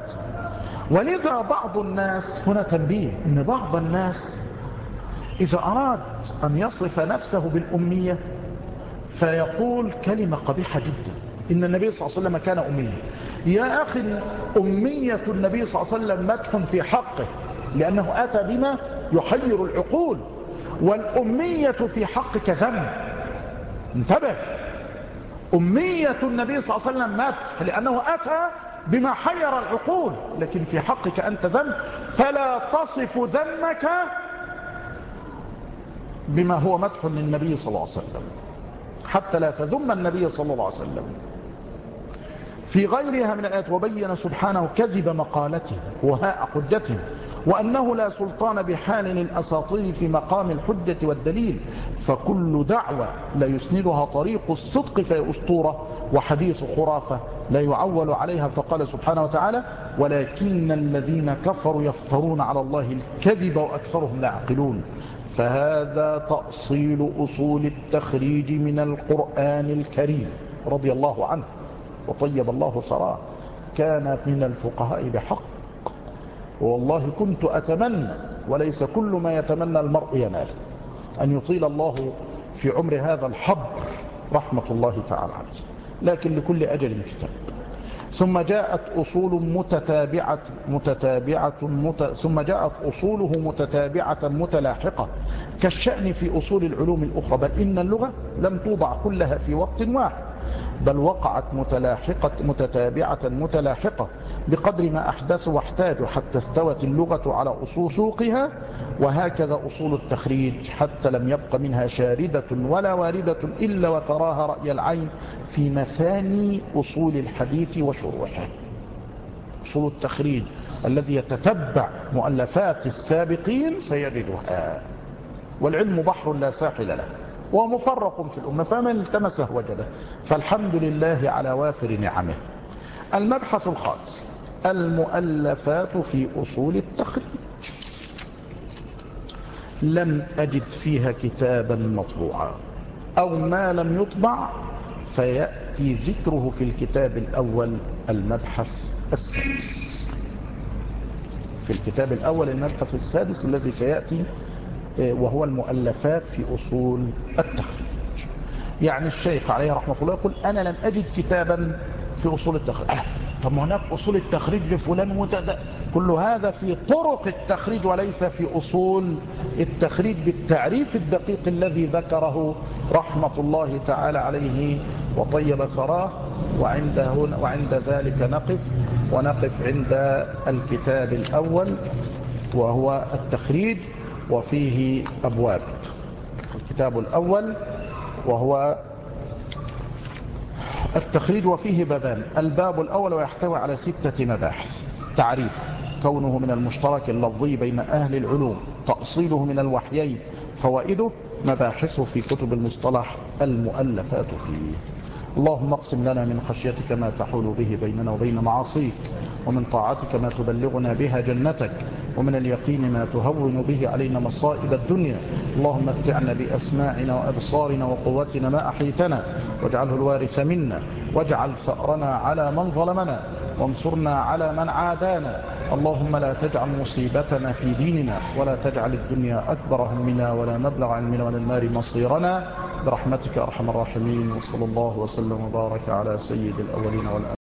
ولذا بعض الناس هنا تنبيه إن بعض الناس إذا أراد أن يصف نفسه بالأمية فيقول كلمة قبيحة جدا. إن النبي صلى الله عليه وسلم كان أميا. يا أخي أمية النبي صلى الله عليه وسلم مدح في حقه لأنه أتى بما يحير العقول. والأمية في حقك ذنب انتبه. أمية النبي صلى الله عليه وسلم مدح لأنه أتى بما حير العقول لكن في حقك أنت ذنب فلا تصف ذنبك بما هو مدح للنبي صلى الله عليه وسلم. حتى لا تذم النبي صلى الله عليه وسلم. في غيرها من الآيات وبين سبحانه كذب مقالته وهاء حجته وأنه لا سلطان بحال الأساطير في مقام الحجة والدليل فكل دعوة لا يسندها طريق الصدق في أسطورة وحديث خرافة لا يعول عليها فقال سبحانه وتعالى ولكن الذين كفروا يفترون على الله الكذب وأكثرهم لا يعقلون فهذا تأصيل أصول التخريج من القرآن الكريم رضي الله عنه. وطيب الله صراه كان من الفقهاء بحق. والله كنت أتمنى وليس كل ما يتمنى المرء ينال أن يطيل الله في عمر هذا الحبر رحمة الله تعالى عليه. لكن لكل أجل كتاب. ثم جاءت أصول متتابعة متتابعة مت... ثم جاءت أصوله متتابعة متلاحقة كالشأن في أصول العلوم الأخرى. بل إن اللغة لم توضع كلها في وقت واحد. بل وقعت متلاحقة متتابعة متلاحقة بقدر ما أحدثوا واحتاجوا حتى استوت اللغة على أصول سوقها وهكذا أصول التخريج حتى لم يبق منها شاردة ولا واردة إلا وتراها رأي العين في مثاني أصول الحديث وشروحه. أصول التخريج الذي يتتبع مؤلفات السابقين سيجدها. والعلم بحر لا ساحل له. ومفرق في الأمة فمن التمسه وجده فالحمد لله على وافر نعمه. المبحث الخامس المؤلفات في أصول التخريج. لم أجد فيها كتابا مطبوعا أو ما لم يطبع فيأتي ذكره في الكتاب الأول المبحث السادس. في الكتاب الأول المبحث السادس الذي سيأتي وهو المؤلفات في أصول التخريج. يعني الشيخ عليه رحمة الله يقول أنا لم أجد كتابا في أصول التخريج. أه طب هناك أصول التخريج لفلان متد كل هذا في طرق التخريج وليس في أصول التخريج بالتعريف الدقيق الذي ذكره رحمة الله تعالى عليه وطيب ثراه. وعند, هنا وعند ذلك نقف ونقف عند الكتاب الأول وهو التخريج. وفيه أبواب. الكتاب الأول وهو التخريج وفيه بابان الباب الأول ويحتوي على ستة مباحث. تعريف كونه من المشترك اللفظي بين أهل العلوم تأصيله من الوحيين فوائده مباحثه في كتب المصطلح المؤلفات فيه. اللهم اقسم لنا من خشيتك ما تحول به بيننا وبين معاصيك ومن طاعتك ما تبلغنا بها جنتك ومن اليقين ما تهون به علينا مصائب الدنيا. اللهم اتعنا بأسماعنا وأبصارنا وقوتنا ما أحيتنا واجعله الوارث منا واجعل ثأرنا على من ظلمنا وانصرنا على من عادانا. اللهم لا تجعل مصيبتنا في ديننا ولا تجعل الدنيا أكبر همنا ولا مبلغ علمنا ولا النار مصيرنا. برحمتك أرحم الراحمين وصلى الله وسلم وبارك على سيد الأولين والآخرين.